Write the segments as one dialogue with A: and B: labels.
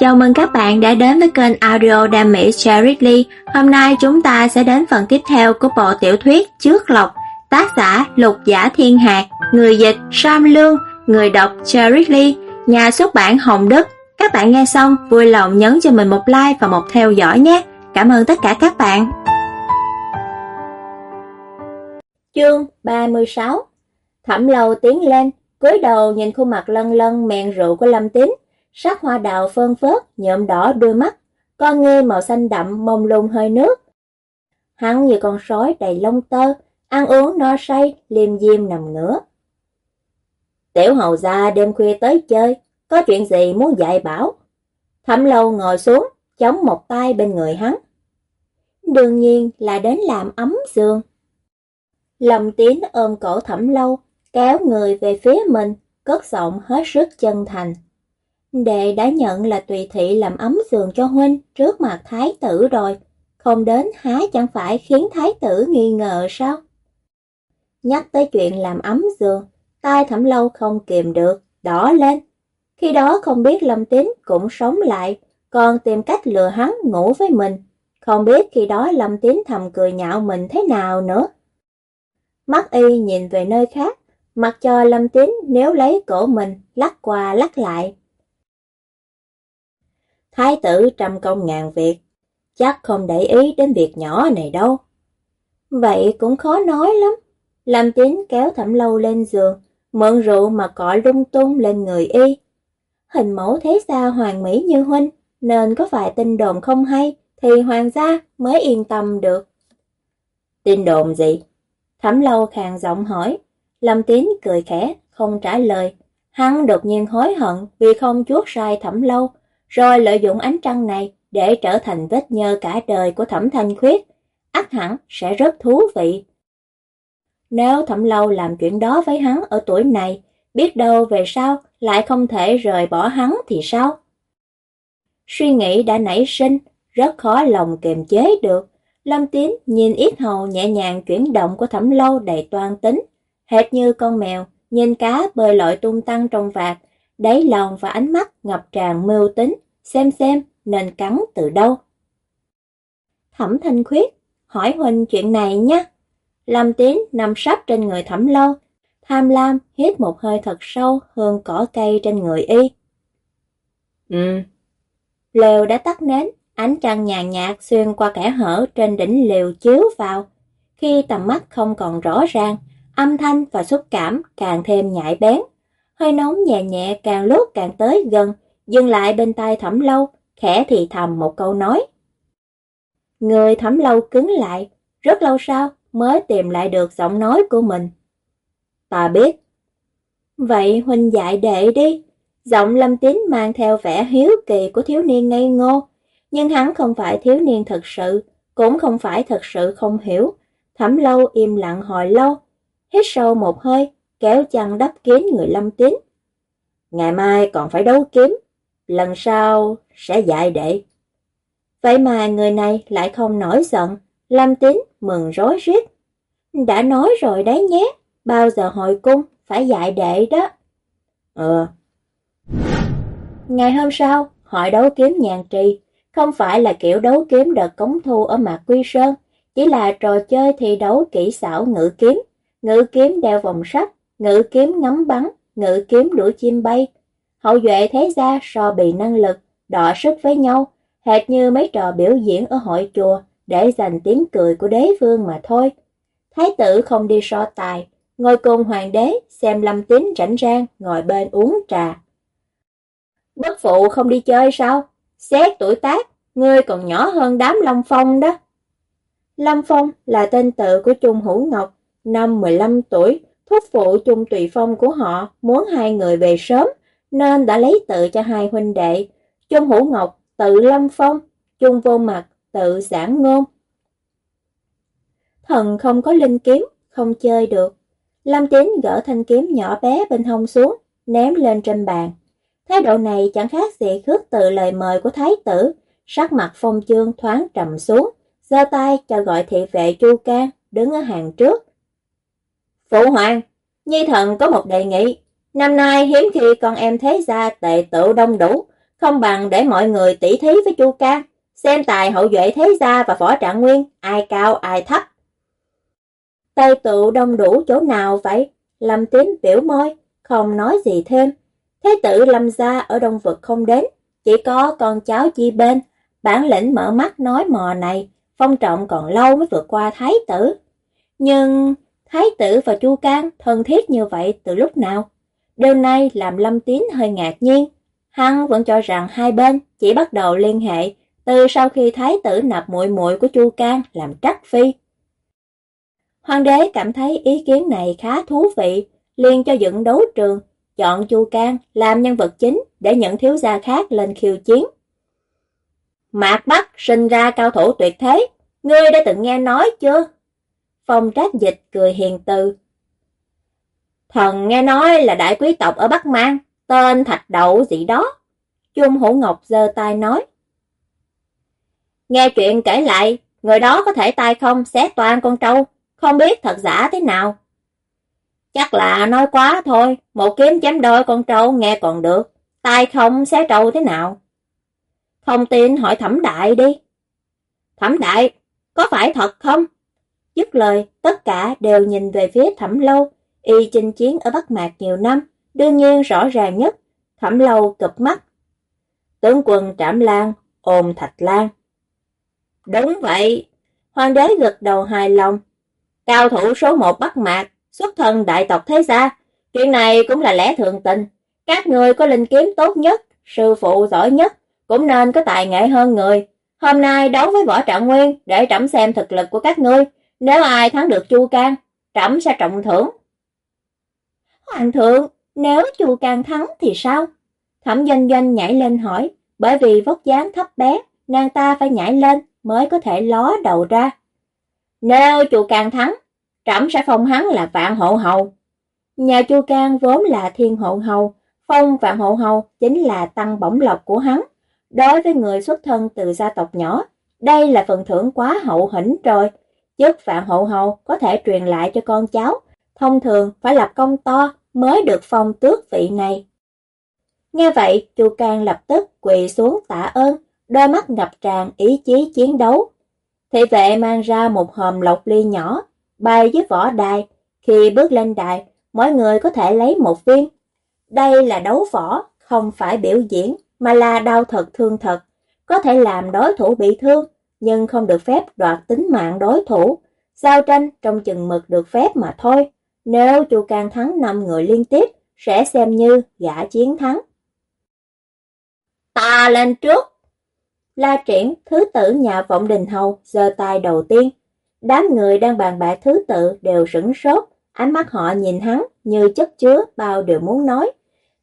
A: Chào mừng các bạn đã đến với kênh audio Đam Mỹ Cherry Lee. Hôm nay chúng ta sẽ đến phần tiếp theo của bộ tiểu thuyết Trước Lộc, tác giả Lục Giả Thiên Hạc, người dịch Sam Lương, người đọc Cherry Lee, nhà xuất bản Hồng Đức. Các bạn nghe xong vui lòng nhấn cho mình một like và một theo dõi nhé. Cảm ơn tất cả các bạn. Chương 36 Thẩm Lâu tiến lên, cúi đầu nhìn khuôn mặt lân lân mèn rượu của Lâm Tín sắc hoa đào phân phớt, nhuộm đỏ đôi mắt, con nghe màu xanh đậm mông lung hơi nước. Hắn như con sói đầy lông tơ, ăn uống no say, liêm diêm nằm ngửa. Tiểu hầu gia đêm khuya tới chơi, có chuyện gì muốn dạy bảo? Thẩm lâu ngồi xuống, chống một tay bên người hắn. Đương nhiên là đến làm ấm giường. Lâm Tiến ôm cổ thẩm lâu, kéo người về phía mình, cất giọng hết sức chân thành. Đệ đã nhận là tùy thị làm ấm giường cho huynh trước mặt thái tử rồi, không đến há chẳng phải khiến thái tử nghi ngờ sao? Nhắc tới chuyện làm ấm giường, tai thẩm lâu không kìm được, đỏ lên. Khi đó không biết Lâm Tín cũng sống lại, còn tìm cách lừa hắn ngủ với mình. Không biết khi đó Lâm Tín thầm cười nhạo mình thế nào nữa. Mắt y nhìn về nơi khác, mặc cho Lâm Tín nếu lấy cổ mình lắc qua lắc lại, Thái tử trăm công ngàn việc, chắc không để ý đến việc nhỏ này đâu. Vậy cũng khó nói lắm. Làm tín kéo thẩm lâu lên giường, mượn rượu mà cọ lung tung lên người y. Hình mẫu thế xa hoàng mỹ như huynh, nên có phải tin đồn không hay, thì hoàng gia mới yên tâm được. Tin đồn gì? Thẩm lâu khàn giọng hỏi. Lâm tín cười khẽ, không trả lời. Hắn đột nhiên hối hận vì không chuốt sai thẩm lâu, rồi lợi dụng ánh trăng này để trở thành vết nhơ cả đời của thẩm thanh khuyết, ắt hẳn sẽ rất thú vị. Nếu thẩm lâu làm chuyện đó với hắn ở tuổi này, biết đâu về sau lại không thể rời bỏ hắn thì sao? Suy nghĩ đã nảy sinh, rất khó lòng kiềm chế được. Lâm Tín nhìn ít hầu nhẹ nhàng chuyển động của thẩm lâu đầy toan tính, hệt như con mèo, nhìn cá bơi lội tung tăng trong vạt, đáy lòng và ánh mắt ngập tràn mưu tính, xem xem nên cắn từ đâu. Thẩm Thanh Khuyết, hỏi huynh chuyện này nhé. Lâm Tiến nằm sắp trên người Thẩm Lâu, tham lam hít một hơi thật sâu hương cỏ cây trên người y. Ừ. Lều đã tắt nến, ánh trăng nhàn nhạt xuyên qua kẻ hở trên đỉnh lều chiếu vào. Khi tầm mắt không còn rõ ràng, âm thanh và xúc cảm càng thêm nhạy bén hơi nóng nhẹ nhẹ càng lúc càng tới gần, dừng lại bên tai thẩm lâu, khẽ thì thầm một câu nói. Người thẩm lâu cứng lại, rất lâu sau mới tìm lại được giọng nói của mình. Ta biết. Vậy huynh dạy đệ đi. Giọng lâm tín mang theo vẻ hiếu kỳ của thiếu niên ngây ngô, nhưng hắn không phải thiếu niên thật sự, cũng không phải thật sự không hiểu. Thẩm lâu im lặng hồi lâu, hít sâu một hơi, kéo chăn đắp kín người lâm tín. Ngày mai còn phải đấu kiếm, lần sau sẽ dạy đệ. Vậy mà người này lại không nổi giận, lâm tín mừng rối rít. Đã nói rồi đấy nhé, bao giờ hội cung phải dạy đệ đó. Ừ. Ngày hôm sau, hội đấu kiếm nhàn trì, không phải là kiểu đấu kiếm đợt cống thu ở Mạc Quy Sơn, chỉ là trò chơi thi đấu kỹ xảo ngự kiếm, ngự kiếm đeo vòng sắt, ngự kiếm ngắm bắn, ngự kiếm đuổi chim bay. Hậu duệ thế gia so bì năng lực, đọ sức với nhau, hệt như mấy trò biểu diễn ở hội chùa để giành tiếng cười của đế vương mà thôi. Thái tử không đi so tài, ngồi cùng hoàng đế xem lâm tín rảnh rang ngồi bên uống trà. Bất phụ không đi chơi sao? Xét tuổi tác, ngươi còn nhỏ hơn đám Long Phong đó. Lâm Phong là tên tự của Trung Hữu Ngọc, năm 15 tuổi, Thúc phụ chung tùy phong của họ muốn hai người về sớm, nên đã lấy tự cho hai huynh đệ. Chung Hữu Ngọc tự lâm phong, chung vô mặt tự giảng ngôn. Thần không có linh kiếm, không chơi được. Lâm Tín gỡ thanh kiếm nhỏ bé bên hông xuống, ném lên trên bàn. Thái độ này chẳng khác gì khước từ lời mời của thái tử, sắc mặt phong chương thoáng trầm xuống, giơ tay cho gọi thị vệ Chu Can đứng ở hàng trước, Phụ hoàng, Nhi thần có một đề nghị. Năm nay hiếm khi con em thế gia tệ tự đông đủ, không bằng để mọi người tỉ thí với Chu ca, xem tài hậu duệ thế gia và võ trạng nguyên, ai cao ai thấp. Tây tụ đông đủ chỗ nào vậy? Lâm tím biểu môi, không nói gì thêm. Thế tử Lâm gia ở đông vực không đến, chỉ có con cháu chi bên, bản lĩnh mở mắt nói mò này, phong trọng còn lâu mới vượt qua thái tử. Nhưng thái tử và Chu Can thân thiết như vậy từ lúc nào? Điều này làm Lâm Tín hơi ngạc nhiên. Hắn vẫn cho rằng hai bên chỉ bắt đầu liên hệ từ sau khi thái tử nạp muội muội của Chu Can làm trắc phi. Hoàng đế cảm thấy ý kiến này khá thú vị, liền cho dựng đấu trường, chọn Chu Can làm nhân vật chính để những thiếu gia khác lên khiêu chiến. Mạc Bắc sinh ra cao thủ tuyệt thế, ngươi đã từng nghe nói chưa? Phong trác dịch cười hiền từ. Thần nghe nói là đại quý tộc ở Bắc Mang, tên Thạch Đậu gì đó. Chung Hữu Ngọc giơ tay nói. Nghe chuyện kể lại, người đó có thể tay không xé toan con trâu, không biết thật giả thế nào. Chắc là nói quá thôi, một kiếm chém đôi con trâu nghe còn được, tay không xé trâu thế nào. Không tin hỏi thẩm đại đi. Thẩm đại, có phải thật không? Dứt lời, tất cả đều nhìn về phía thẩm lâu, y chinh chiến ở Bắc Mạc nhiều năm, đương nhiên rõ ràng nhất, thẩm lâu cực mắt. Tướng quân trảm lan, ôm thạch lan. Đúng vậy, hoàng đế gật đầu hài lòng. Cao thủ số một Bắc Mạc, xuất thân đại tộc thế gia, chuyện này cũng là lẽ thường tình. Các người có linh kiếm tốt nhất, sư phụ giỏi nhất, cũng nên có tài nghệ hơn người. Hôm nay đấu với võ trạng nguyên để trẫm xem thực lực của các ngươi. Nếu ai thắng được Chu Can, trẫm sẽ trọng thưởng. Hoàng thượng, nếu Chu Can thắng thì sao? Thẩm doanh doanh nhảy lên hỏi, bởi vì vóc dáng thấp bé, nàng ta phải nhảy lên mới có thể ló đầu ra. Nếu Chu Can thắng, trẫm sẽ phong hắn là vạn hộ hầu. Nhà Chu Can vốn là thiên hộ hầu, phong vạn hộ hầu chính là tăng bổng lộc của hắn. Đối với người xuất thân từ gia tộc nhỏ, đây là phần thưởng quá hậu hĩnh rồi. Chức vạn hậu hầu có thể truyền lại cho con cháu, thông thường phải lập công to mới được phong tước vị này. Nghe vậy, Chu Can lập tức quỳ xuống tạ ơn, đôi mắt ngập tràn ý chí chiến đấu. Thị vệ mang ra một hòm lộc ly nhỏ, bay dưới võ đài. Khi bước lên đài, mỗi người có thể lấy một viên. Đây là đấu võ, không phải biểu diễn, mà là đau thật thương thật. Có thể làm đối thủ bị thương, nhưng không được phép đoạt tính mạng đối thủ. Giao tranh trong chừng mực được phép mà thôi. Nếu Chu Can thắng 5 người liên tiếp, sẽ xem như gã chiến thắng. Ta lên trước! La triển, thứ tử nhà vọng đình hầu, giơ tay đầu tiên. Đám người đang bàn bạc thứ tự đều sửng sốt, ánh mắt họ nhìn hắn như chất chứa bao điều muốn nói.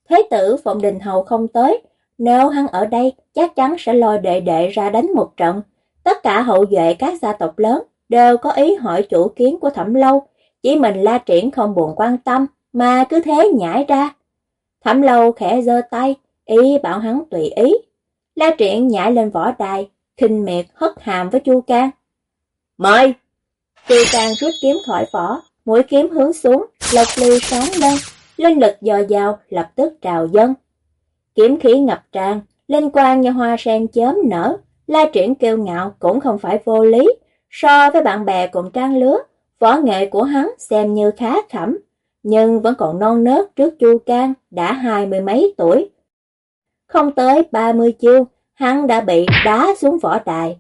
A: Thế tử vọng đình hầu không tới, nếu hắn ở đây chắc chắn sẽ lôi đệ đệ ra đánh một trận. Tất cả hậu duệ các gia tộc lớn đều có ý hỏi chủ kiến của thẩm lâu, chỉ mình la triển không buồn quan tâm, mà cứ thế nhảy ra. Thẩm lâu khẽ giơ tay, ý bảo hắn tùy ý. La triển nhảy lên võ đài, khinh miệt hất hàm với Chu Can. Mời! Chu Can rút kiếm khỏi vỏ, mũi kiếm hướng xuống, lộc ly sáng lên, linh lực dò dào lập tức trào dân. Kiếm khí ngập tràn, linh quang như hoa sen chớm nở, la triển kêu ngạo cũng không phải vô lý. So với bạn bè cùng trang lứa, võ nghệ của hắn xem như khá khẩm, nhưng vẫn còn non nớt trước Chu Can đã hai mươi mấy tuổi. Không tới ba mươi chiêu, hắn đã bị đá xuống võ đài.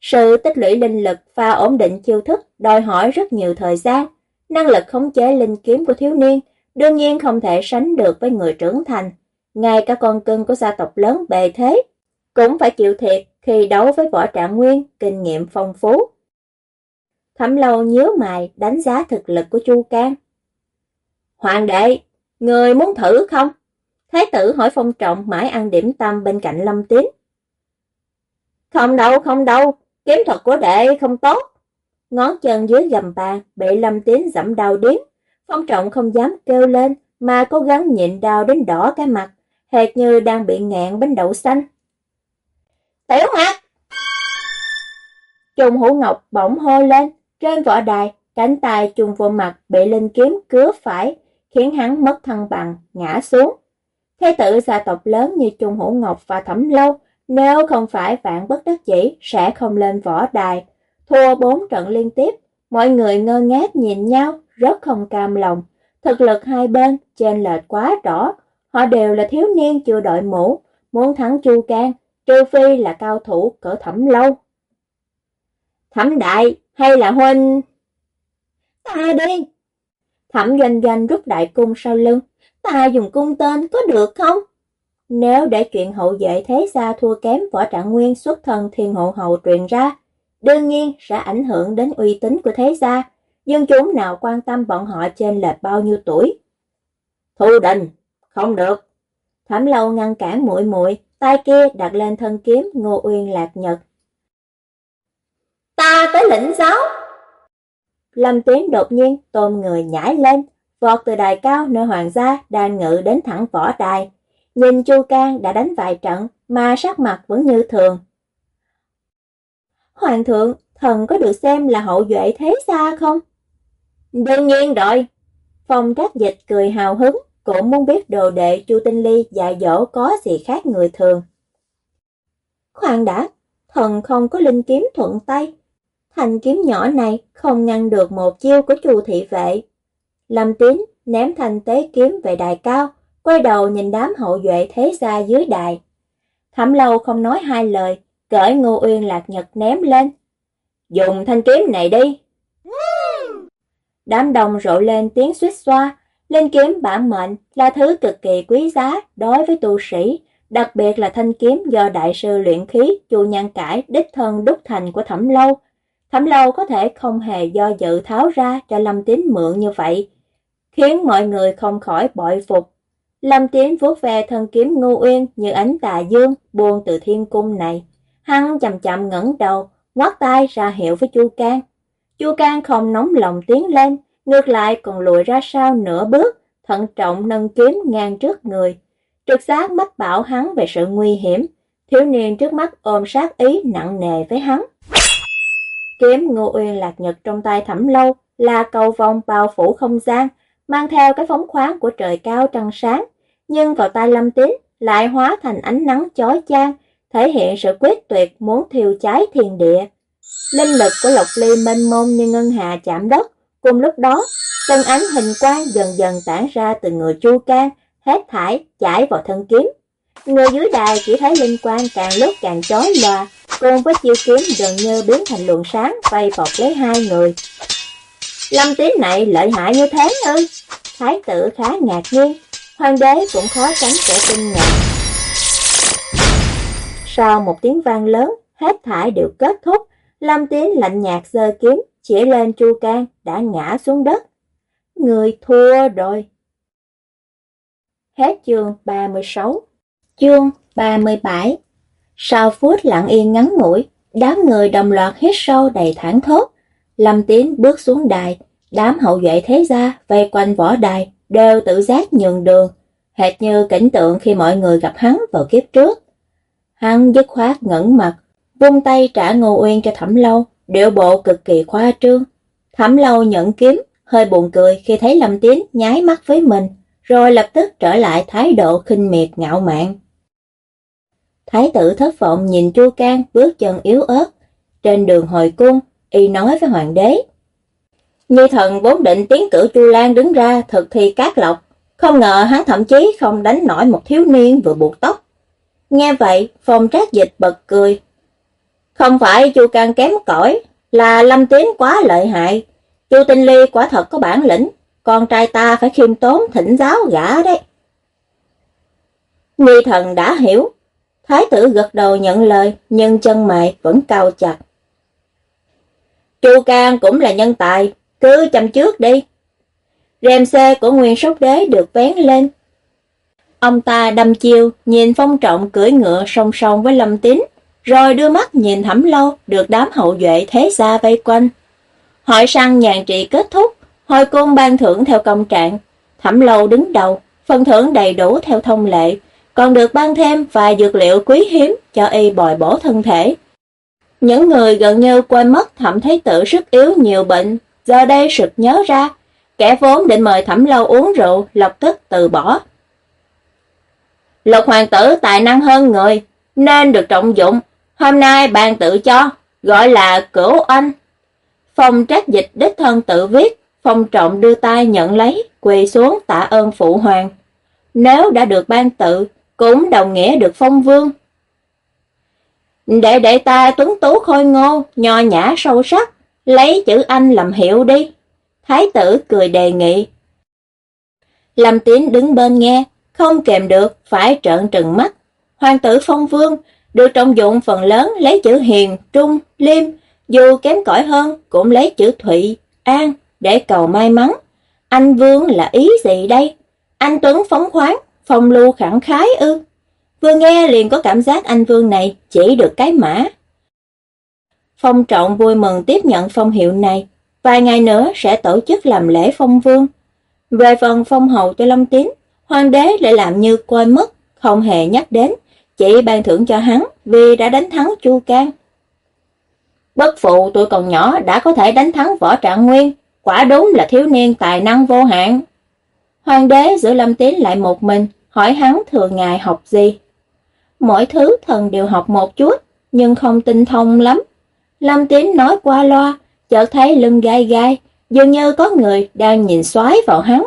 A: Sự tích lũy linh lực và ổn định chiêu thức đòi hỏi rất nhiều thời gian. Năng lực khống chế linh kiếm của thiếu niên đương nhiên không thể sánh được với người trưởng thành. Ngay cả con cưng của gia tộc lớn bề thế cũng phải chịu thiệt khi đấu với võ trạng nguyên, kinh nghiệm phong phú. Thẩm lâu nhớ mày đánh giá thực lực của Chu Can. Hoàng đệ, người muốn thử không? Thái tử hỏi phong trọng mãi ăn điểm tâm bên cạnh lâm tín. Không đâu, không đâu, kiếm thuật của đệ không tốt. Ngón chân dưới gầm bàn bị lâm tín dẫm đau điếm. Phong trọng không dám kêu lên mà cố gắng nhịn đau đến đỏ cái mặt, hệt như đang bị ngẹn bánh đậu xanh. Tiểu mặt! Trùng hữu ngọc bỗng hô lên, trên võ đài, cánh tay trùng vô mặt bị linh kiếm cứa phải, khiến hắn mất thăng bằng, ngã xuống. Thế tử gia tộc lớn như Trung Hữu Ngọc và Thẩm Lâu, nếu không phải vạn bất đắc dĩ sẽ không lên võ đài. Thua bốn trận liên tiếp, mọi người ngơ ngác nhìn nhau, rất không cam lòng. Thực lực hai bên trên lệch quá rõ, họ đều là thiếu niên chưa đội mũ, muốn thắng Chu Cang trừ phi là cao thủ cỡ Thẩm Lâu. Thẩm đại hay là huynh? Ta đi! Thẩm doanh doanh rút đại cung sau lưng, ta dùng cung tên có được không? Nếu để chuyện hậu vệ thế gia thua kém võ trạng nguyên xuất thân thiên hộ hậu truyền ra, đương nhiên sẽ ảnh hưởng đến uy tín của thế gia, dân chúng nào quan tâm bọn họ trên lệch bao nhiêu tuổi. Thu đình, không được. Thẩm lâu ngăn cản muội muội, tay kia đặt lên thân kiếm Ngô Uyên Lạc Nhật. Ta tới lĩnh giáo. Lâm Tiến đột nhiên tôm người nhảy lên, vọt từ đài cao nơi hoàng gia đang ngự đến thẳng võ đài. Nhìn Chu Can đã đánh vài trận mà sắc mặt vẫn như thường. Hoàng thượng, thần có được xem là hậu duệ thế xa không? Đương nhiên rồi. Phong trác dịch cười hào hứng, cũng muốn biết đồ đệ Chu Tinh Ly dạy dỗ có gì khác người thường. Khoan đã, thần không có linh kiếm thuận tay. Thành kiếm nhỏ này không ngăn được một chiêu của Chu thị vệ. Lâm Tín ném thành tế kiếm về đài cao, quay đầu nhìn đám hậu duệ thế gia dưới đài. Thẩm lâu không nói hai lời, cởi Ngô Uyên Lạc Nhật ném lên. Dùng thanh kiếm này đi. Đám đông rộ lên tiếng suýt xoa, Linh kiếm bản mệnh là thứ cực kỳ quý giá đối với tu sĩ, đặc biệt là thanh kiếm do đại sư luyện khí Chu Nhan Cải đích thân đúc thành của Thẩm Lâu. Thẩm Lâu có thể không hề do dự tháo ra cho Lâm Tín mượn như vậy, khiến mọi người không khỏi bội phục. Lâm Tín vuốt ve thân kiếm Ngô Uyên như ánh tà dương buông từ thiên cung này. Hắn chậm chậm ngẩng đầu, ngoắt tay ra hiệu với Chu Can. Chu Can không nóng lòng tiến lên, ngược lại còn lùi ra sau nửa bước, thận trọng nâng kiếm ngang trước người. Trực giác mách bảo hắn về sự nguy hiểm, thiếu niên trước mắt ôm sát ý nặng nề với hắn. Kiếm Ngô Uyên lạc nhật trong tay thẩm lâu là cầu vòng bao phủ không gian, mang theo cái phóng khoáng của trời cao trăng sáng, nhưng vào tay Lâm Tín lại hóa thành ánh nắng chói chang, thể hiện sự quyết tuyệt muốn thiêu cháy thiên địa. Linh lực của Lộc Ly mênh mông như ngân hà chạm đất, cùng lúc đó, tân ánh hình quang dần dần tản ra từ người Chu Can, hết thải chảy vào thân kiếm. Người dưới đài chỉ thấy linh quang càng lúc càng chói lòa, cùng với chiêu kiếm gần như biến thành luồng sáng vây bọc lấy hai người. Lâm tín này lợi hại như thế ư? Thái tử khá ngạc nhiên, hoàng đế cũng khó tránh kẻ kinh ngạc. Sau một tiếng vang lớn, hết thải đều kết thúc, Lâm Tiến lạnh nhạt giơ kiếm, chỉ lên Chu Can đã ngã xuống đất. Người thua rồi. Hết chương 36 Chương 37 Sau phút lặng yên ngắn ngủi, đám người đồng loạt hít sâu đầy thẳng thốt. Lâm Tiến bước xuống đài, đám hậu vệ thế gia vây quanh võ đài đều tự giác nhường đường, hệt như cảnh tượng khi mọi người gặp hắn vào kiếp trước. Hắn dứt khoát ngẩn mặt, vung tay trả Ngô Uyên cho Thẩm Lâu, điệu bộ cực kỳ khoa trương. Thẩm Lâu nhận kiếm, hơi buồn cười khi thấy Lâm Tiến nháy mắt với mình, rồi lập tức trở lại thái độ khinh miệt ngạo mạn. Thái tử thất vọng nhìn Chu Can bước chân yếu ớt. Trên đường hồi cung, y nói với hoàng đế. Như thần vốn định tiến cử Chu Lan đứng ra thực thi cát lộc, không ngờ hắn thậm chí không đánh nổi một thiếu niên vừa buộc tóc. Nghe vậy, phòng trác dịch bật cười. Không phải Chu Can kém cỏi, là Lâm Tiến quá lợi hại. Chu Tinh Ly quả thật có bản lĩnh, con trai ta phải khiêm tốn thỉnh giáo gã đấy. Nghi thần đã hiểu. Thái tử gật đầu nhận lời, nhưng chân mày vẫn cao chặt. Chu Can cũng là nhân tài, cứ chăm trước đi. Rèm xe của nguyên sóc đế được vén lên. Ông ta đâm chiêu, nhìn phong trọng cưỡi ngựa song song với lâm tín, rồi đưa mắt nhìn thẩm lâu được đám hậu duệ thế gia vây quanh. Hội săn nhàn trị kết thúc, hồi cung ban thưởng theo công trạng, thẩm lâu đứng đầu, phần thưởng đầy đủ theo thông lệ, còn được ban thêm vài dược liệu quý hiếm cho y bồi bổ thân thể. Những người gần như quên mất thẩm thấy tử sức yếu nhiều bệnh, giờ đây sực nhớ ra, kẻ vốn định mời thẩm lâu uống rượu lập tức từ bỏ. Lục hoàng tử tài năng hơn người, nên được trọng dụng. Hôm nay bạn tự cho, gọi là cửu anh. Phong trác dịch đích thân tự viết, phong trọng đưa tay nhận lấy, quỳ xuống tạ ơn phụ hoàng. Nếu đã được ban tự, cũng đồng nghĩa được phong vương. Để đệ ta tuấn tú khôi ngô, nho nhã sâu sắc, lấy chữ anh làm hiệu đi. Thái tử cười đề nghị. Lâm Tín đứng bên nghe, không kèm được, phải trợn trừng mắt. Hoàng tử phong vương, được trọng dụng phần lớn lấy chữ hiền, trung, liêm, dù kém cỏi hơn cũng lấy chữ thụy, an để cầu may mắn. Anh vương là ý gì đây? Anh Tuấn phóng khoáng, phong lưu khẳng khái ư? Vừa nghe liền có cảm giác anh vương này chỉ được cái mã. Phong trọng vui mừng tiếp nhận phong hiệu này, vài ngày nữa sẽ tổ chức làm lễ phong vương. Về phần phong hậu cho long Tín, hoàng đế lại làm như coi mất, không hề nhắc đến, chỉ ban thưởng cho hắn vì đã đánh thắng Chu Can. Bất phụ tuổi còn nhỏ đã có thể đánh thắng võ trạng nguyên, quả đúng là thiếu niên tài năng vô hạn. Hoàng đế giữ Lâm Tín lại một mình, hỏi hắn thường ngày học gì. Mỗi thứ thần đều học một chút, nhưng không tinh thông lắm. Lâm Tín nói qua loa, chợt thấy lưng gai gai, dường như có người đang nhìn xoáy vào hắn.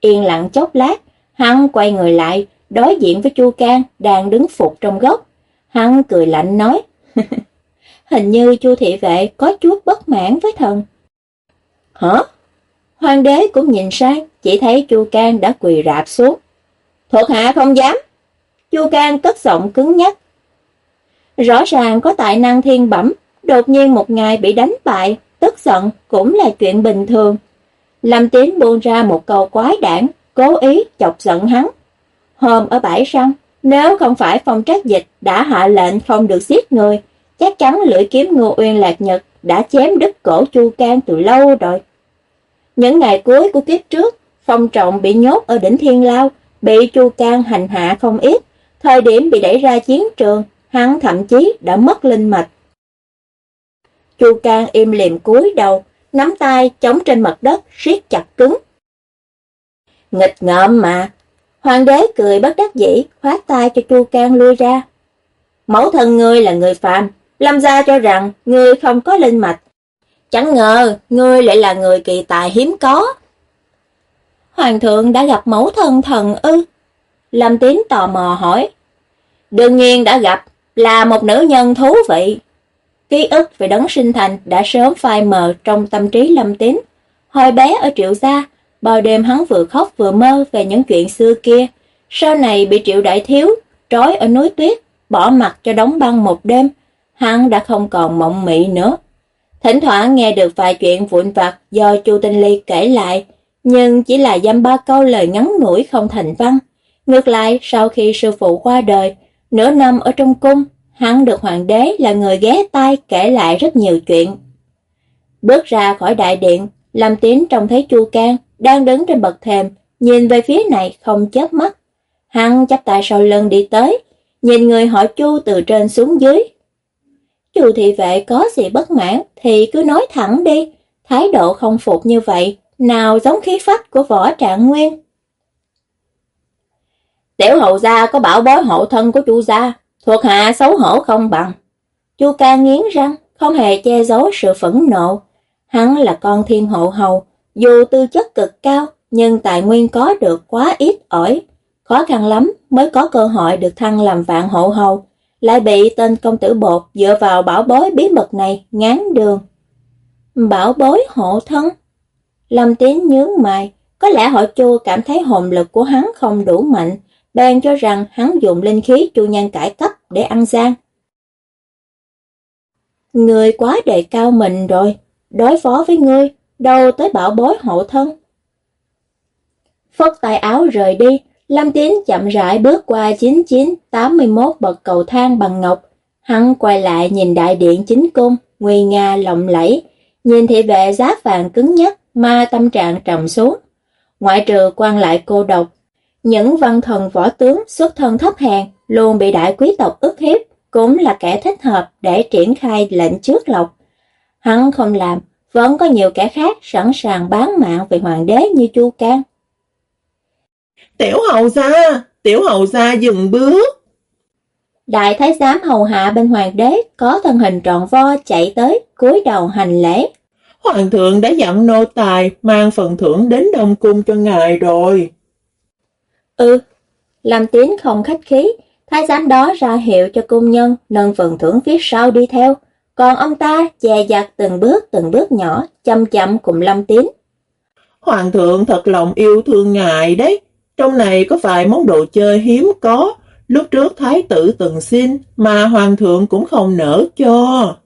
A: Yên lặng chốc lát, hắn quay người lại, đối diện với Chu Can đang đứng phục trong góc. Hắn cười lạnh nói, hình như Chu thị vệ có chút bất mãn với thần. Hả? Hoàng đế cũng nhìn sang, chỉ thấy Chu Can đã quỳ rạp xuống. Thuộc hạ không dám. Chu Can cất giọng cứng nhắc. Rõ ràng có tài năng thiên bẩm, đột nhiên một ngày bị đánh bại, tức giận cũng là chuyện bình thường. Lâm Tín buông ra một câu quái đản, cố ý chọc giận hắn. Hôm ở bãi săn, nếu không phải phong trác dịch đã hạ lệnh không được giết người, chắc chắn lưỡi kiếm Ngô Uyên Lạc Nhật đã chém đứt cổ Chu Can từ lâu rồi. Những ngày cuối của kiếp trước, Phong Trọng bị nhốt ở đỉnh Thiên Lao, bị Chu Can hành hạ không ít. Thời điểm bị đẩy ra chiến trường, hắn thậm chí đã mất linh mạch. Chu Can im lìm cúi đầu, nắm tay chống trên mặt đất, siết chặt cứng. Nghịch ngợm mà. Hoàng đế cười bất đắc dĩ, khoát tay cho Chu Can lui ra. Mẫu thân ngươi là người phàm, Lâm gia cho rằng ngươi không có linh mạch. Chẳng ngờ, ngươi lại là người kỳ tài hiếm có. Hoàng thượng đã gặp mẫu thân thần ư? Lâm Tín tò mò hỏi. Đương nhiên đã gặp, là một nữ nhân thú vị. Ký ức về đấng sinh thành đã sớm phai mờ trong tâm trí Lâm Tín. Hồi bé ở triệu gia, bao đêm hắn vừa khóc vừa mơ về những chuyện xưa kia. Sau này bị triệu đại thiếu, trói ở núi tuyết, bỏ mặt cho đóng băng một đêm, hắn đã không còn mộng mị nữa. Thỉnh thoảng nghe được vài chuyện vụn vặt do Chu Tinh Ly kể lại, nhưng chỉ là dăm ba câu lời ngắn ngủi không thành văn. Ngược lại, sau khi sư phụ qua đời, nửa năm ở trong cung, hắn được hoàng đế là người ghé tai kể lại rất nhiều chuyện. Bước ra khỏi đại điện, Lâm Tín trông thấy Chu Can đang đứng trên bậc thềm, nhìn về phía này không chớp mắt. Hắn chắp tay sau lưng đi tới, nhìn người họ Chu từ trên xuống dưới, Chu thị vệ có gì bất mãn thì cứ nói thẳng đi, thái độ không phục như vậy, nào giống khí phách của võ trạng nguyên. Tiểu hậu gia có bảo bối hộ thân của chu gia, thuộc hạ xấu hổ không bằng. Chu ca nghiến răng, không hề che giấu sự phẫn nộ. Hắn là con thiên hộ hầu, dù tư chất cực cao, nhưng tài nguyên có được quá ít ỏi. Khó khăn lắm mới có cơ hội được thăng làm vạn hộ hầu, lại bị tên công tử bột dựa vào bảo bối bí mật này ngán đường. Bảo bối hộ thân? Lâm Tiến nhướng mày, có lẽ họ Chu cảm thấy hồn lực của hắn không đủ mạnh, bèn cho rằng hắn dùng linh khí chu nhân cải cấp để ăn gian. Người quá đề cao mình rồi, đối phó với ngươi, đâu tới bảo bối hộ thân. Phất tay áo rời đi, Lâm Tín chậm rãi bước qua 9981 bậc cầu thang bằng ngọc. Hắn quay lại nhìn đại điện chính cung, nguy nga lộng lẫy, nhìn thị vệ giáp vàng cứng nhắc mà tâm trạng trầm xuống. Ngoại trừ quan lại cô độc, những văn thần võ tướng xuất thân thấp hèn luôn bị đại quý tộc ức hiếp, cũng là kẻ thích hợp để triển khai lệnh trước lộc. Hắn không làm, vẫn có nhiều kẻ khác sẵn sàng bán mạng vì hoàng đế như Chu Can.
B: Tiểu hầu gia, tiểu hầu gia dừng bước.
A: Đại thái giám hầu hạ bên hoàng đế có thân hình tròn vo chạy tới, cúi đầu hành lễ.
B: Hoàng thượng đã dặn nô tài mang phần thưởng đến Đông Cung cho ngài rồi.
A: Ừ, làm tín không khách khí, thái giám đó ra hiệu cho cung nhân nâng phần thưởng phía sau đi theo, còn ông ta chè dặt từng bước từng bước nhỏ, chậm chậm cùng Lâm Tín.
B: Hoàng thượng thật lòng yêu thương ngài đấy, trong này có vài món đồ chơi hiếm có, lúc trước thái tử từng xin mà hoàng thượng cũng không nỡ cho.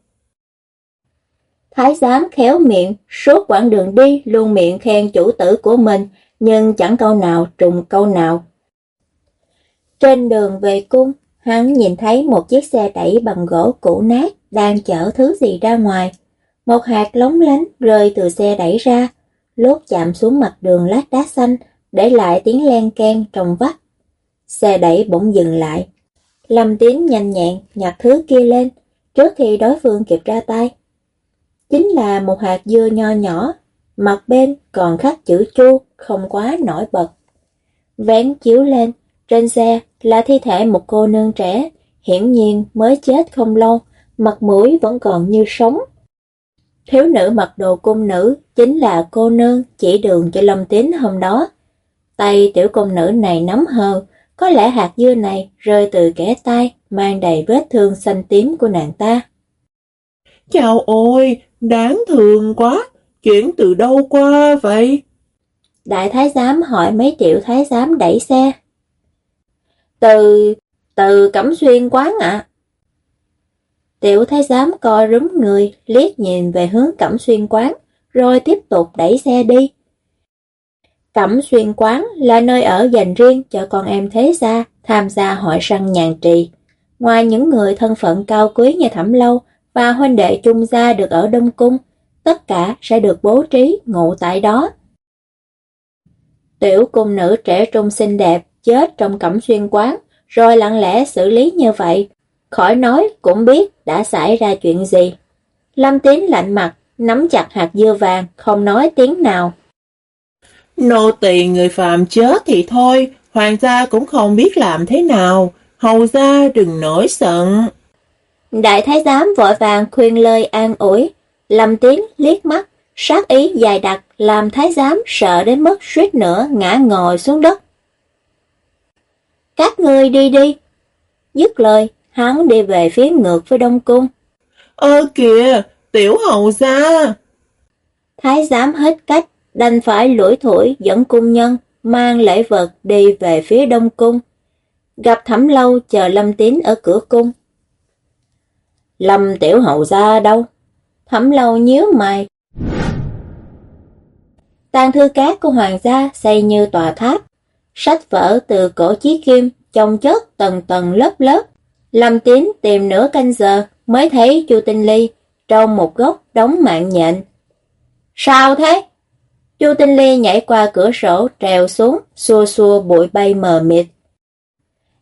A: Thái giám khéo miệng, suốt quãng đường đi luôn miệng khen chủ tử của mình, nhưng chẳng câu nào trùng câu nào. Trên đường về cung, hắn nhìn thấy một chiếc xe đẩy bằng gỗ cũ nát đang chở thứ gì ra ngoài. Một hạt lóng lánh rơi từ xe đẩy ra, lốt chạm xuống mặt đường lát đá xanh, để lại tiếng len can trong vách. Xe đẩy bỗng dừng lại. Lâm tiến nhanh nhẹn nhặt thứ kia lên, trước khi đối phương kịp ra tay. Chính là một hạt dưa nho nhỏ, mặt bên còn khắc chữ chu, không quá nổi bật. Vén chiếu lên, trên xe là thi thể một cô nương trẻ, hiển nhiên mới chết không lâu, mặt mũi vẫn còn như sống. Thiếu nữ mặc đồ cung nữ chính là cô nương chỉ đường cho Lâm Tín hôm đó. Tay tiểu công nữ này nắm hờ, có lẽ hạt dưa này rơi từ kẻ tay, mang đầy vết thương xanh tím của nàng ta.
B: Chào ôi, đáng thương quá, chuyện từ đâu qua vậy?
A: Đại thái giám hỏi mấy triệu thái giám đẩy xe. Từ, từ Cẩm Xuyên quán ạ. Tiểu thái giám co rúm người, liếc nhìn về hướng Cẩm Xuyên quán, rồi tiếp tục đẩy xe đi. Cẩm Xuyên quán là nơi ở dành riêng cho con em thế gia tham gia hội săn nhàn trì. Ngoài những người thân phận cao quý như Thẩm Lâu và huynh đệ trung gia được ở Đông Cung, tất cả sẽ được bố trí ngụ tại đó. Tiểu cung nữ trẻ trung xinh đẹp chết trong cẩm xuyên quán, rồi lặng lẽ xử lý như vậy, khỏi nói cũng biết đã xảy ra chuyện gì. Lâm Tín lạnh mặt, nắm chặt hạt dưa vàng, không nói tiếng nào.
B: Nô tỳ người phạm chết thì thôi, hoàng gia cũng không biết làm thế nào, hầu gia đừng nổi giận.
A: Đại thái giám vội vàng khuyên lời an ủi, Lâm Tín liếc mắt, sát ý dài đặc làm thái giám sợ đến mức suýt nữa ngã ngồi xuống đất. Các ngươi đi đi. Dứt lời, hắn đi về phía ngược với Đông Cung.
B: Ơ kìa, tiểu hậu gia.
A: Thái giám hết cách, đành phải lủi thủi dẫn cung nhân, mang lễ vật đi về phía Đông Cung. Gặp thẩm lâu chờ Lâm Tín ở cửa cung. Lâm tiểu hậu gia đâu? Thẩm lâu nhíu mày. Tàn thư cát của hoàng gia xây như tòa tháp. Sách vở từ cổ chí kim, chồng chất tầng tầng lớp lớp. Lâm Tín tìm nửa canh giờ mới thấy Chu Tinh Ly trong một góc đóng mạng nhện. Sao thế? Chu Tinh Ly nhảy qua cửa sổ trèo xuống, xua xua bụi bay mờ mịt.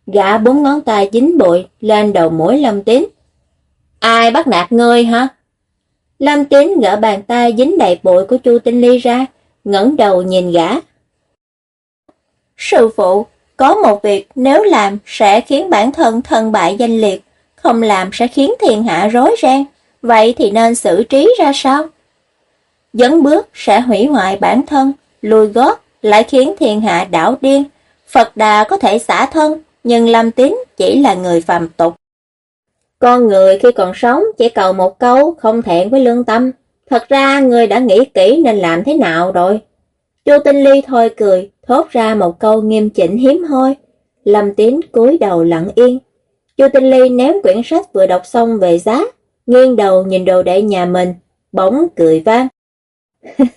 A: Gã bốn ngón tay dính bụi lên đầu mũi Lâm Tín. Ai bắt nạt ngươi hả? Lâm Tín gỡ bàn tay dính đầy bụi của Chu Tinh Ly ra, ngẩng đầu nhìn gã. Sư phụ, có một việc nếu làm sẽ khiến bản thân thân bại danh liệt, không làm sẽ khiến thiên hạ rối ren, vậy thì nên xử trí ra sao? Dẫn bước sẽ hủy hoại bản thân, lùi gót lại khiến thiên hạ đảo điên. Phật Đà có thể xả thân, nhưng Lâm Tín chỉ là người phàm tục. Con người khi còn sống chỉ cầu một câu không thẹn với lương tâm. Thật ra người đã nghĩ kỹ nên làm thế nào rồi. Chu Tinh Ly thôi cười, thốt ra một câu nghiêm chỉnh hiếm hoi. Lâm Tín cúi đầu lặng yên. Chu Tinh Ly ném quyển sách vừa đọc xong về giá, nghiêng đầu nhìn đồ đệ nhà mình, bỗng cười vang.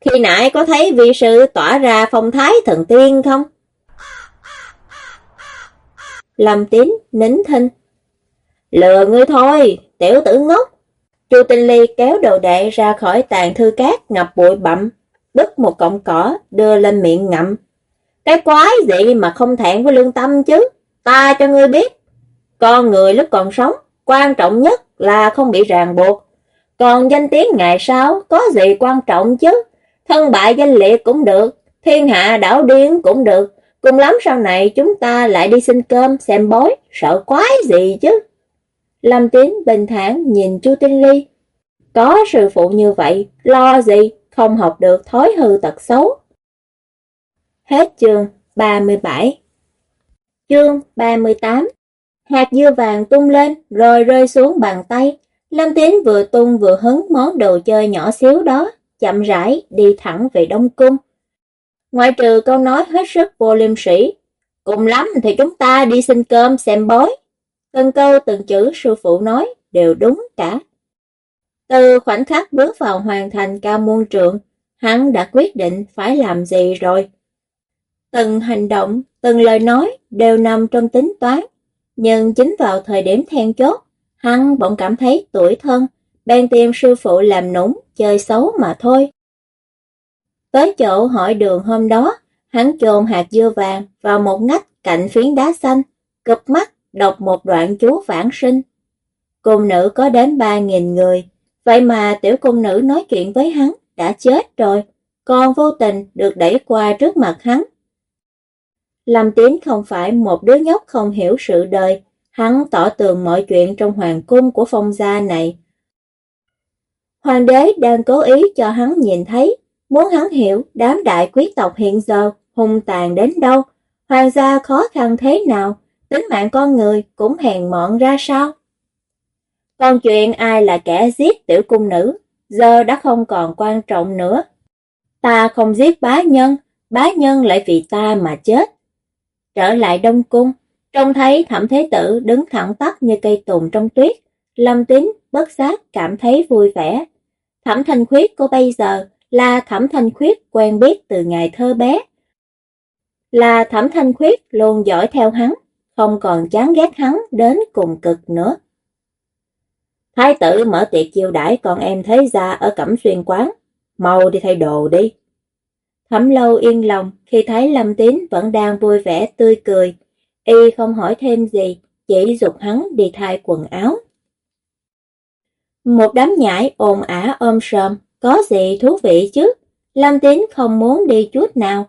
A: Khi nãy có thấy vị sư tỏa ra phong thái thần tiên không? Lâm Tín nín thinh. Lừa ngươi thôi, tiểu tử ngốc. Chu Tinh Ly kéo đồ đệ ra khỏi tàn thư cát ngập bụi bặm, đứt một cọng cỏ đưa lên miệng ngậm. Cái quái gì mà không thẹn với lương tâm chứ? Ta cho ngươi biết. Con người lúc còn sống, quan trọng nhất là không bị ràng buộc. Còn danh tiếng ngày sau có gì quan trọng chứ? Thân bại danh liệt cũng được, Thiên hạ đảo điên cũng được, cùng lắm sau này chúng ta lại đi xin cơm xem bói, sợ quái gì chứ. Lâm Tiến bình thản nhìn Chu Tinh Ly. Có sư phụ như vậy, lo gì, không học được thói hư tật xấu. Hết chương 37 Chương 38 Hạt dưa vàng tung lên rồi rơi xuống bàn tay. Lâm tiến vừa tung vừa hứng món đồ chơi nhỏ xíu đó, chậm rãi đi thẳng về Đông Cung. Ngoại trừ câu nói hết sức vô liêm sĩ, cùng lắm thì chúng ta đi xin cơm xem bói. Từng câu từng chữ sư phụ nói đều đúng cả. Từ khoảnh khắc bước vào hoàn thành cao môn trượng, hắn đã quyết định phải làm gì rồi. Từng hành động, từng lời nói đều nằm trong tính toán, nhưng chính vào thời điểm then chốt, hắn bỗng cảm thấy tuổi thân, bèn tìm sư phụ làm nũng, chơi xấu mà thôi. Tới chỗ hỏi đường hôm đó, hắn chôn hạt dưa vàng vào một ngách cạnh phiến đá xanh, cụp mắt đọc một đoạn chú vãng sinh. Cung nữ có đến ba nghìn người, vậy mà tiểu cung nữ nói chuyện với hắn đã chết rồi, còn vô tình được đẩy qua trước mặt hắn. Lâm Tiến không phải một đứa nhóc không hiểu sự đời, hắn tỏ tường mọi chuyện trong hoàng cung của phong gia này. Hoàng đế đang cố ý cho hắn nhìn thấy, muốn hắn hiểu đám đại quý tộc hiện giờ hung tàn đến đâu, hoàng gia khó khăn thế nào, tính mạng con người cũng hèn mọn ra sao. Còn chuyện ai là kẻ giết tiểu cung nữ, giờ đã không còn quan trọng nữa. Ta không giết bá nhân, bá nhân lại vì ta mà chết. Trở lại Đông Cung, trông thấy thẩm thế tử đứng thẳng tắp như cây tùng trong tuyết, Lâm Tín bất giác cảm thấy vui vẻ. Thẩm thanh khuyết của bây giờ là thẩm thanh khuyết quen biết từ ngày thơ bé. Là thẩm thanh khuyết luôn dõi theo hắn, không còn chán ghét hắn đến cùng cực nữa. Thái tử mở tiệc chiêu đãi con em thế gia ở Cẩm Xuyên quán, mau đi thay đồ đi. Thẩm lâu yên lòng khi thấy Lâm Tín vẫn đang vui vẻ tươi cười, y không hỏi thêm gì, chỉ dục hắn đi thay quần áo. Một đám nhãi ồn ả ôm sờm, có gì thú vị chứ? Lâm Tín không muốn đi chút nào.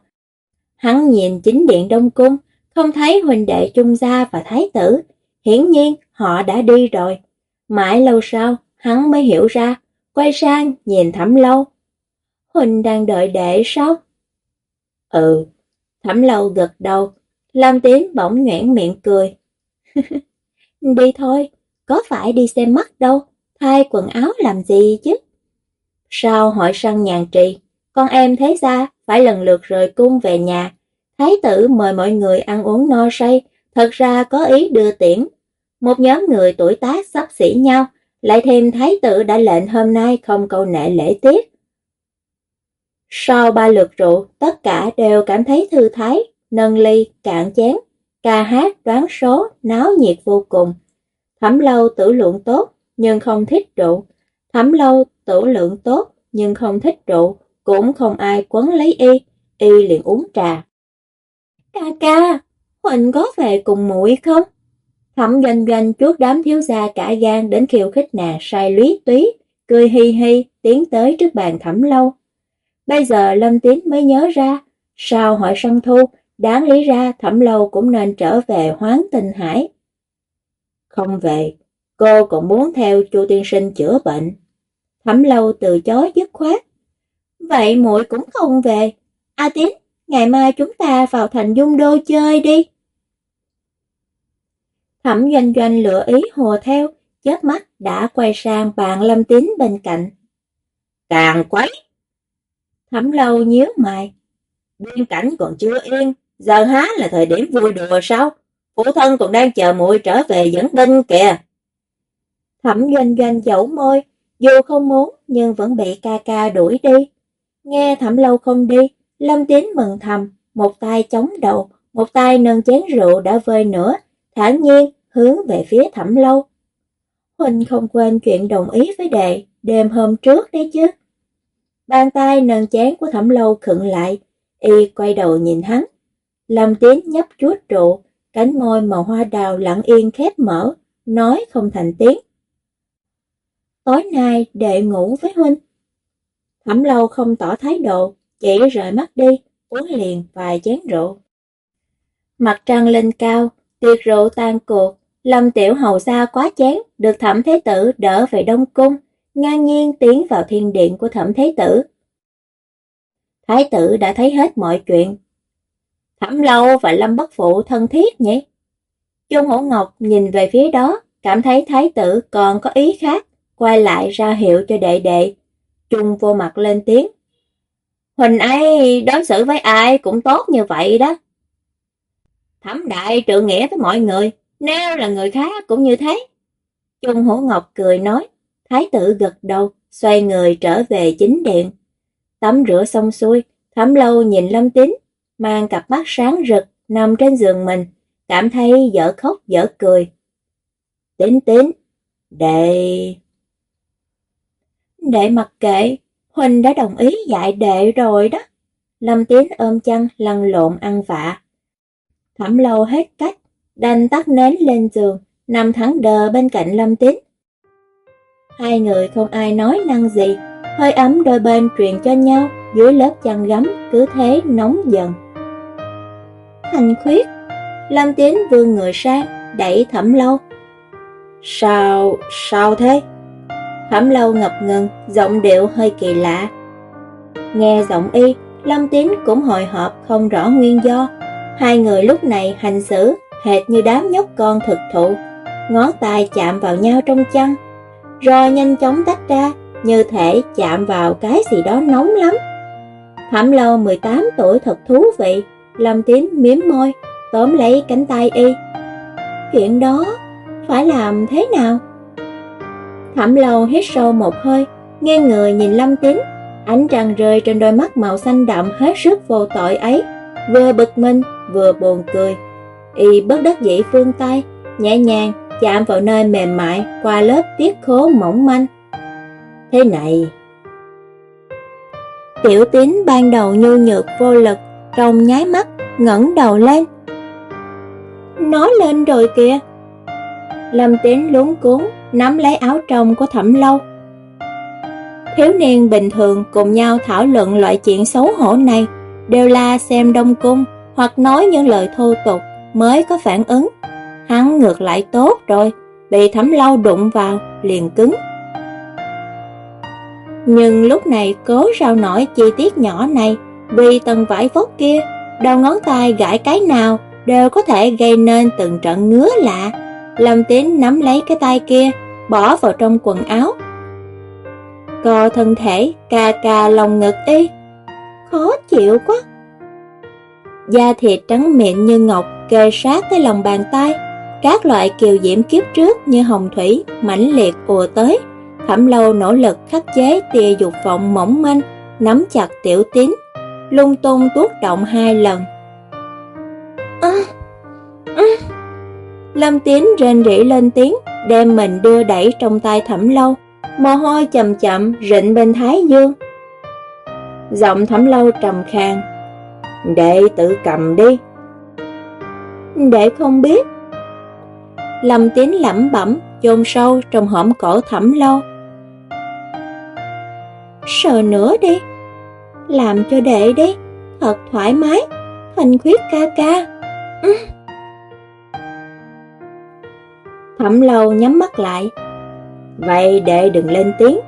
A: Hắn nhìn chính điện Đông Cung, không thấy huynh đệ Trung Gia và Thái tử. Hiển nhiên họ đã đi rồi. Mãi lâu sau, hắn mới hiểu ra, quay sang nhìn thẩm lâu. Huynh đang đợi đệ sao? Ừ, thẩm lâu gật đầu, Lam Tiến bỗng nhoẻn miệng cười. đi thôi, có phải đi xem mắt đâu, thay quần áo làm gì chứ? Sau hỏi săn nhàn trì, con em thế ra phải lần lượt rời cung về nhà. Thái tử mời mọi người ăn uống no say, thật ra có ý đưa tiễn. Một nhóm người tuổi tác sắp xỉ nhau, lại thêm thái tử đã lệnh hôm nay không câu nệ lễ tiết. Sau ba lượt rượu, tất cả đều cảm thấy thư thái, nâng ly, cạn chén, ca hát, đoán số, náo nhiệt vô cùng. Thẩm lâu tử lượng tốt, nhưng không thích rượu. Thẩm lâu tử lượng tốt, nhưng không thích rượu, cũng không ai quấn lấy y, y liền uống trà. Ca ca, Huỳnh có về cùng muội không? Thẩm doanh doanh chuốt đám thiếu gia cả gan đến khiêu khích nàng sai lý túy, cười hi hi tiến tới trước bàn thẩm lâu. Bây giờ Lâm tiến mới nhớ ra, sau hỏi sân thu, đáng lý ra thẩm lâu cũng nên trở về hoán tình hải. Không về, cô còn muốn theo chu tiên sinh chữa bệnh. Thẩm lâu từ chối dứt khoát. Vậy muội cũng không về. A tiến ngày mai chúng ta vào thành dung đô chơi đi. Thẩm doanh doanh lựa ý hồ theo, chớp mắt đã quay sang bàn lâm tín bên cạnh. Càng quấy! Thẩm lâu nhíu mày. Biên cảnh còn chưa yên, giờ há là thời điểm vui đùa sao? Phụ thân còn đang chờ muội trở về dẫn binh kìa. Thẩm doanh doanh dẫu môi, dù không muốn nhưng vẫn bị ca ca đuổi đi. Nghe thẩm lâu không đi, Lâm Tín mừng thầm, một tay chống đầu, một tay nâng chén rượu đã vơi nữa, thản nhiên hướng về phía thẩm lâu. huynh không quên chuyện đồng ý với đệ đêm hôm trước đấy chứ. Bàn tay nâng chén của thẩm lâu khựng lại, y quay đầu nhìn hắn. Lâm Tiến nhấp chuốt rượu, cánh môi màu hoa đào lặng yên khép mở, nói không thành tiếng. Tối nay đệ ngủ với huynh. Thẩm lâu không tỏ thái độ, chỉ rời mắt đi, uống liền vài chén rượu. Mặt trăng lên cao, tiệc rượu tan cuộc, Lâm Tiểu hầu xa quá chán, được thẩm thế tử đỡ về Đông Cung, ngang nhiên tiến vào thiên điện của thẩm thế tử. Thái tử đã thấy hết mọi chuyện. Thẩm lâu và Lâm bất Phụ thân thiết nhỉ? Trung Hổ Ngọc nhìn về phía đó, cảm thấy thái tử còn có ý khác, quay lại ra hiệu cho đệ đệ. Trung vô mặt lên tiếng. Huỳnh ấy đối xử với ai cũng tốt như vậy đó. Thẩm đại trượng nghĩa với mọi người, nếu là người khác cũng như thế. Trung Hổ Ngọc cười nói, thái tử gật đầu, xoay người trở về chính điện. Tắm rửa xong xuôi, thẩm lâu nhìn Lâm Tín, mang cặp mắt sáng rực, nằm trên giường mình, cảm thấy dở khóc dở cười. Tín tín, đệ... Đệ mặc kệ, Huỳnh đã đồng ý dạy đệ rồi đó. Lâm Tín ôm chăn lăn lộn ăn vạ. Thẩm lâu hết cách, đành tắt nến lên giường, nằm thẳng đờ bên cạnh Lâm Tín. Hai người không ai nói năng gì, hơi ấm đôi bên truyền cho nhau dưới lớp chăn gấm cứ thế nóng dần. Thành khuyết, Lâm Tín vươn người sang, đẩy thẩm lâu. Sao, sao thế? Thẩm lâu ngập ngừng, giọng điệu hơi kỳ lạ. Nghe giọng y, Lâm Tín cũng hồi hộp không rõ nguyên do. Hai người lúc này hành xử hệt như đám nhóc con thực thụ, ngón tay chạm vào nhau trong chăn, rồi nhanh chóng tách ra, như thể chạm vào cái gì đó nóng lắm. Thẩm lâu 18 tuổi thật thú vị, Lâm Tín miếm môi, tóm lấy cánh tay y. Chuyện đó, phải làm thế nào? Thẩm lâu hít sâu một hơi, nghiêng người nhìn Lâm Tín, ánh trăng rơi trên đôi mắt màu xanh đậm hết sức vô tội ấy, vừa bực mình, vừa buồn cười. Y bất đắc dĩ phương tay, nhẹ nhàng chạm vào nơi mềm mại qua lớp tiết khố mỏng manh. Thế này... Tiểu tín ban đầu nhu nhược vô lực, trong nháy mắt, ngẩng đầu lên. Nói lên rồi kìa. Lâm tín lúng cuốn, nắm lấy áo trong của thẩm lâu. Thiếu niên bình thường cùng nhau thảo luận loại chuyện xấu hổ này, đều là xem đông cung hoặc nói những lời thô tục mới có phản ứng. Hắn ngược lại tốt rồi, bị thấm lâu đụng vào, liền cứng. Nhưng lúc này cố sao nổi chi tiết nhỏ này, vì tầng vải vóc kia, đầu ngón tay gãi cái nào đều có thể gây nên từng trận ngứa lạ. Lâm Tín nắm lấy cái tay kia, bỏ vào trong quần áo. Co thân thể, ca ca lòng ngực y. Khó chịu quá. Da thịt trắng mịn như ngọc kề sát tới lòng bàn tay. Các loại kiều diễm kiếp trước như hồng thủy, mãnh liệt ùa tới. Thẩm lâu nỗ lực khắc chế tia dục vọng mỏng manh, nắm chặt tiểu tín, lung tung tuốt động hai lần. À, à. Lâm Tín rên rỉ lên tiếng, đem mình đưa đẩy trong tay thẩm lâu, mồ hôi chậm chậm rịn bên thái dương. Giọng thẩm lâu trầm khang, đệ tự cầm đi. Đệ không biết. Lâm Tín lẩm bẩm, chôn sâu trong hõm cổ thẩm lâu. Sờ nữa đi, làm cho đệ đi, thật thoải mái, thành khuyết ca ca. Ừ. Thẩm lâu nhắm mắt lại. Vậy đệ đừng lên tiếng.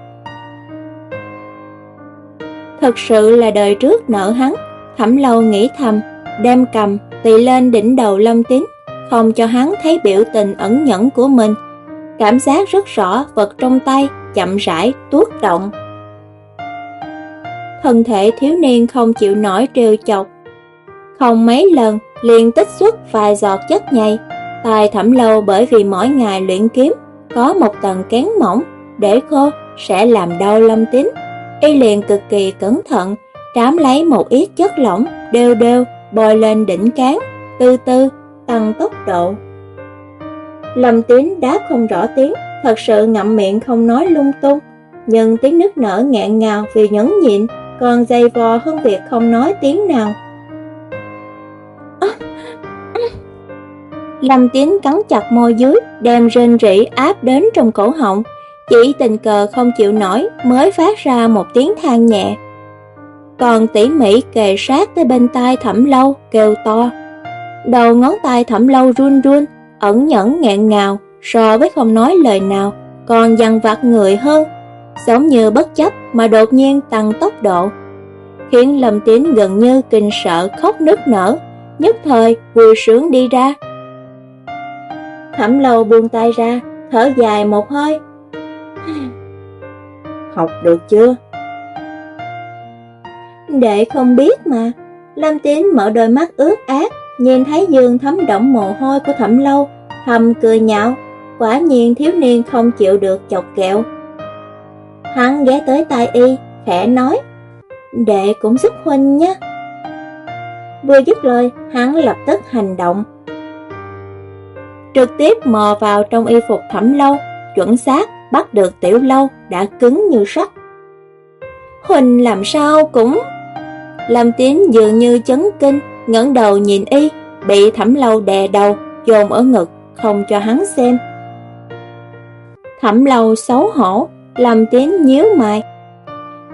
A: Thật sự là đời trước nợ hắn, thẩm lâu nghĩ thầm, đem cầm, tì lên đỉnh đầu lâm tín, không cho hắn thấy biểu tình ẩn nhẫn của mình. Cảm giác rất rõ vật trong tay, chậm rãi, tuốt động. Thân thể thiếu niên không chịu nổi trêu chọc. Không mấy lần, liền tích xuất vài giọt chất nhầy, Tài thẩm lâu bởi vì mỗi ngày luyện kiếm có một tầng kén mỏng, để khô sẽ làm đau lâm tín. Y liền cực kỳ cẩn thận, trám lấy một ít chất lỏng đều đều bơi lên đỉnh cán, từ từ tăng tốc độ. Lâm tín đáp không rõ tiếng, thật sự ngậm miệng không nói lung tung, nhưng tiếng nước nở ngẹn ngào vì nhẫn nhịn, còn dày vò hơn việc không nói tiếng nào. Lâm Tín cắn chặt môi dưới, đem rên rỉ áp đến trong cổ họng, chỉ tình cờ không chịu nổi mới phát ra một tiếng than nhẹ còn tỉ mỉ kề sát tới bên tai thẩm lâu, kêu to. Đầu ngón tay thẩm lâu run run, ẩn nhẫn ngẹn ngào, so với không nói lời nào, còn dằn vặt người hơn, giống như bất chấp mà đột nhiên tăng tốc độ, khiến Lâm Tín gần như kinh sợ khóc nức nở, nhất thời vui sướng đi ra. Thẩm lâu buông tay ra, thở dài một hơi. Học được chưa? Đệ không biết mà. Lâm Tín mở đôi mắt ướt át, nhìn thấy Dương thấm động mồ hôi của Thẩm Lâu, thầm cười nhạo, quả nhiên thiếu niên không chịu được chọc kẹo. Hắn ghé tới tai y, khẽ nói, đệ cũng giúp huynh nhé. Vừa dứt lời, hắn lập tức hành động. Trực tiếp mò vào trong y phục thẩm lâu, chuẩn xác bắt được tiểu lâu đã cứng như sắt. Huỳnh làm sao cũng... Lâm tiếng dường như chấn kinh, ngẩng đầu nhìn y, bị thẩm lâu đè đầu, dồn ở ngực, không cho hắn xem. Thẩm lâu xấu hổ, Lâm tiếng nhíu mày.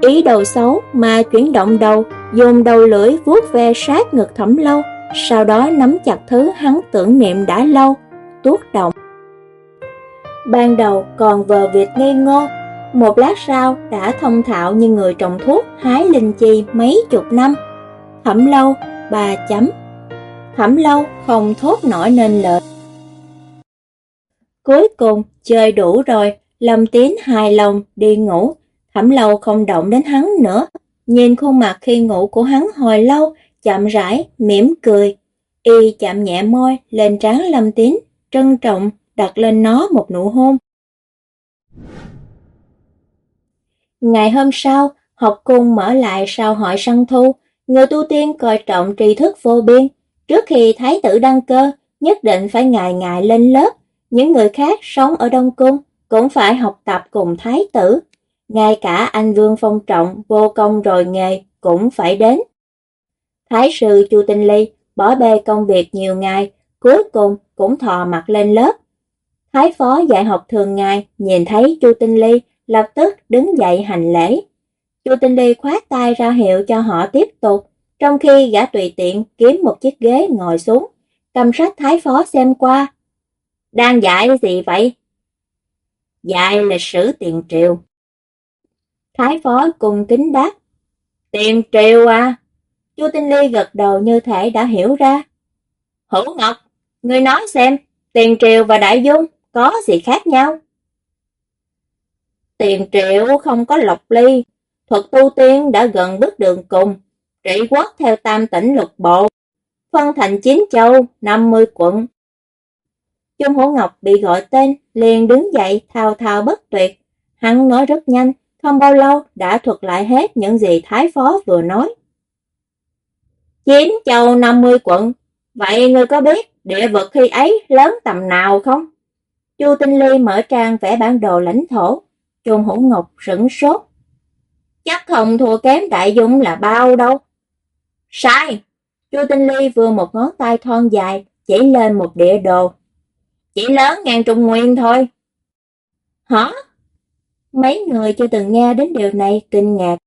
A: Ý đầu xấu mà chuyển động đầu, dùng đầu lưỡi vuốt ve sát ngực thẩm lâu, sau đó nắm chặt thứ hắn tưởng niệm đã lâu, tuốt động. Ban đầu còn vờ việc ngây ngô, một lát sau đã thông thạo như người trồng thuốc hái linh chi mấy chục năm. Thẩm lâu, ba chấm. Thẩm lâu không thốt nổi nên lợi Cuối cùng, chơi đủ rồi, Lâm Tiến hài lòng đi ngủ. Thẩm lâu không động đến hắn nữa. Nhìn khuôn mặt khi ngủ của hắn hồi lâu, chậm rãi, mỉm cười. Y chạm nhẹ môi lên trán Lâm Tín, trân trọng đặt lên nó một nụ hôn. Ngày hôm sau, học cung mở lại sau hội săn thu, người tu tiên coi trọng tri thức vô biên. Trước khi thái tử đăng cơ, nhất định phải ngày ngày lên lớp. Những người khác sống ở Đông Cung cũng phải học tập cùng thái tử. Ngay cả anh Vương Phong Trọng vô công rồi nghề cũng phải đến. Thái sư Chu Tinh Ly bỏ bê công việc nhiều ngày, cuối cùng cũng thò mặt lên lớp. Thái phó dạy học thường ngày nhìn thấy Chu Tinh Ly lập tức đứng dậy hành lễ. Chu Tinh Ly khoát tay ra hiệu cho họ tiếp tục, trong khi gã tùy tiện kiếm một chiếc ghế ngồi xuống, cầm sách thái phó xem qua. Đang dạy gì vậy? Dạy lịch sử tiền triều. Thái phó cùng kính đáp. Tiền triều à? Chu Tinh Ly gật đầu như thể đã hiểu ra. Hữu Ngọc, người nói xem, tiền triều và đại dung có gì khác nhau? Tiền triệu không có lộc ly, thuật tu tiên đã gần bước đường cùng, trị quốc theo tam tỉnh lục bộ, phân thành chín châu, 50 quận. Trung Hổ Ngọc bị gọi tên, liền đứng dậy thao thao bất tuyệt. Hắn nói rất nhanh, không bao lâu đã thuật lại hết những gì Thái Phó vừa nói. Chín châu 50 quận, vậy ngươi có biết địa vực khi ấy lớn tầm nào không? Chu Tinh Ly mở trang vẽ bản đồ lãnh thổ, Trung Hữu Ngọc sửng sốt. Chắc không thua kém Đại Dung là bao đâu. Sai! Chu Tinh Ly vừa một ngón tay thon dài, chỉ lên một địa đồ. Chỉ lớn ngang Trung Nguyên thôi. Hả? Mấy người chưa từng nghe đến điều này kinh ngạc.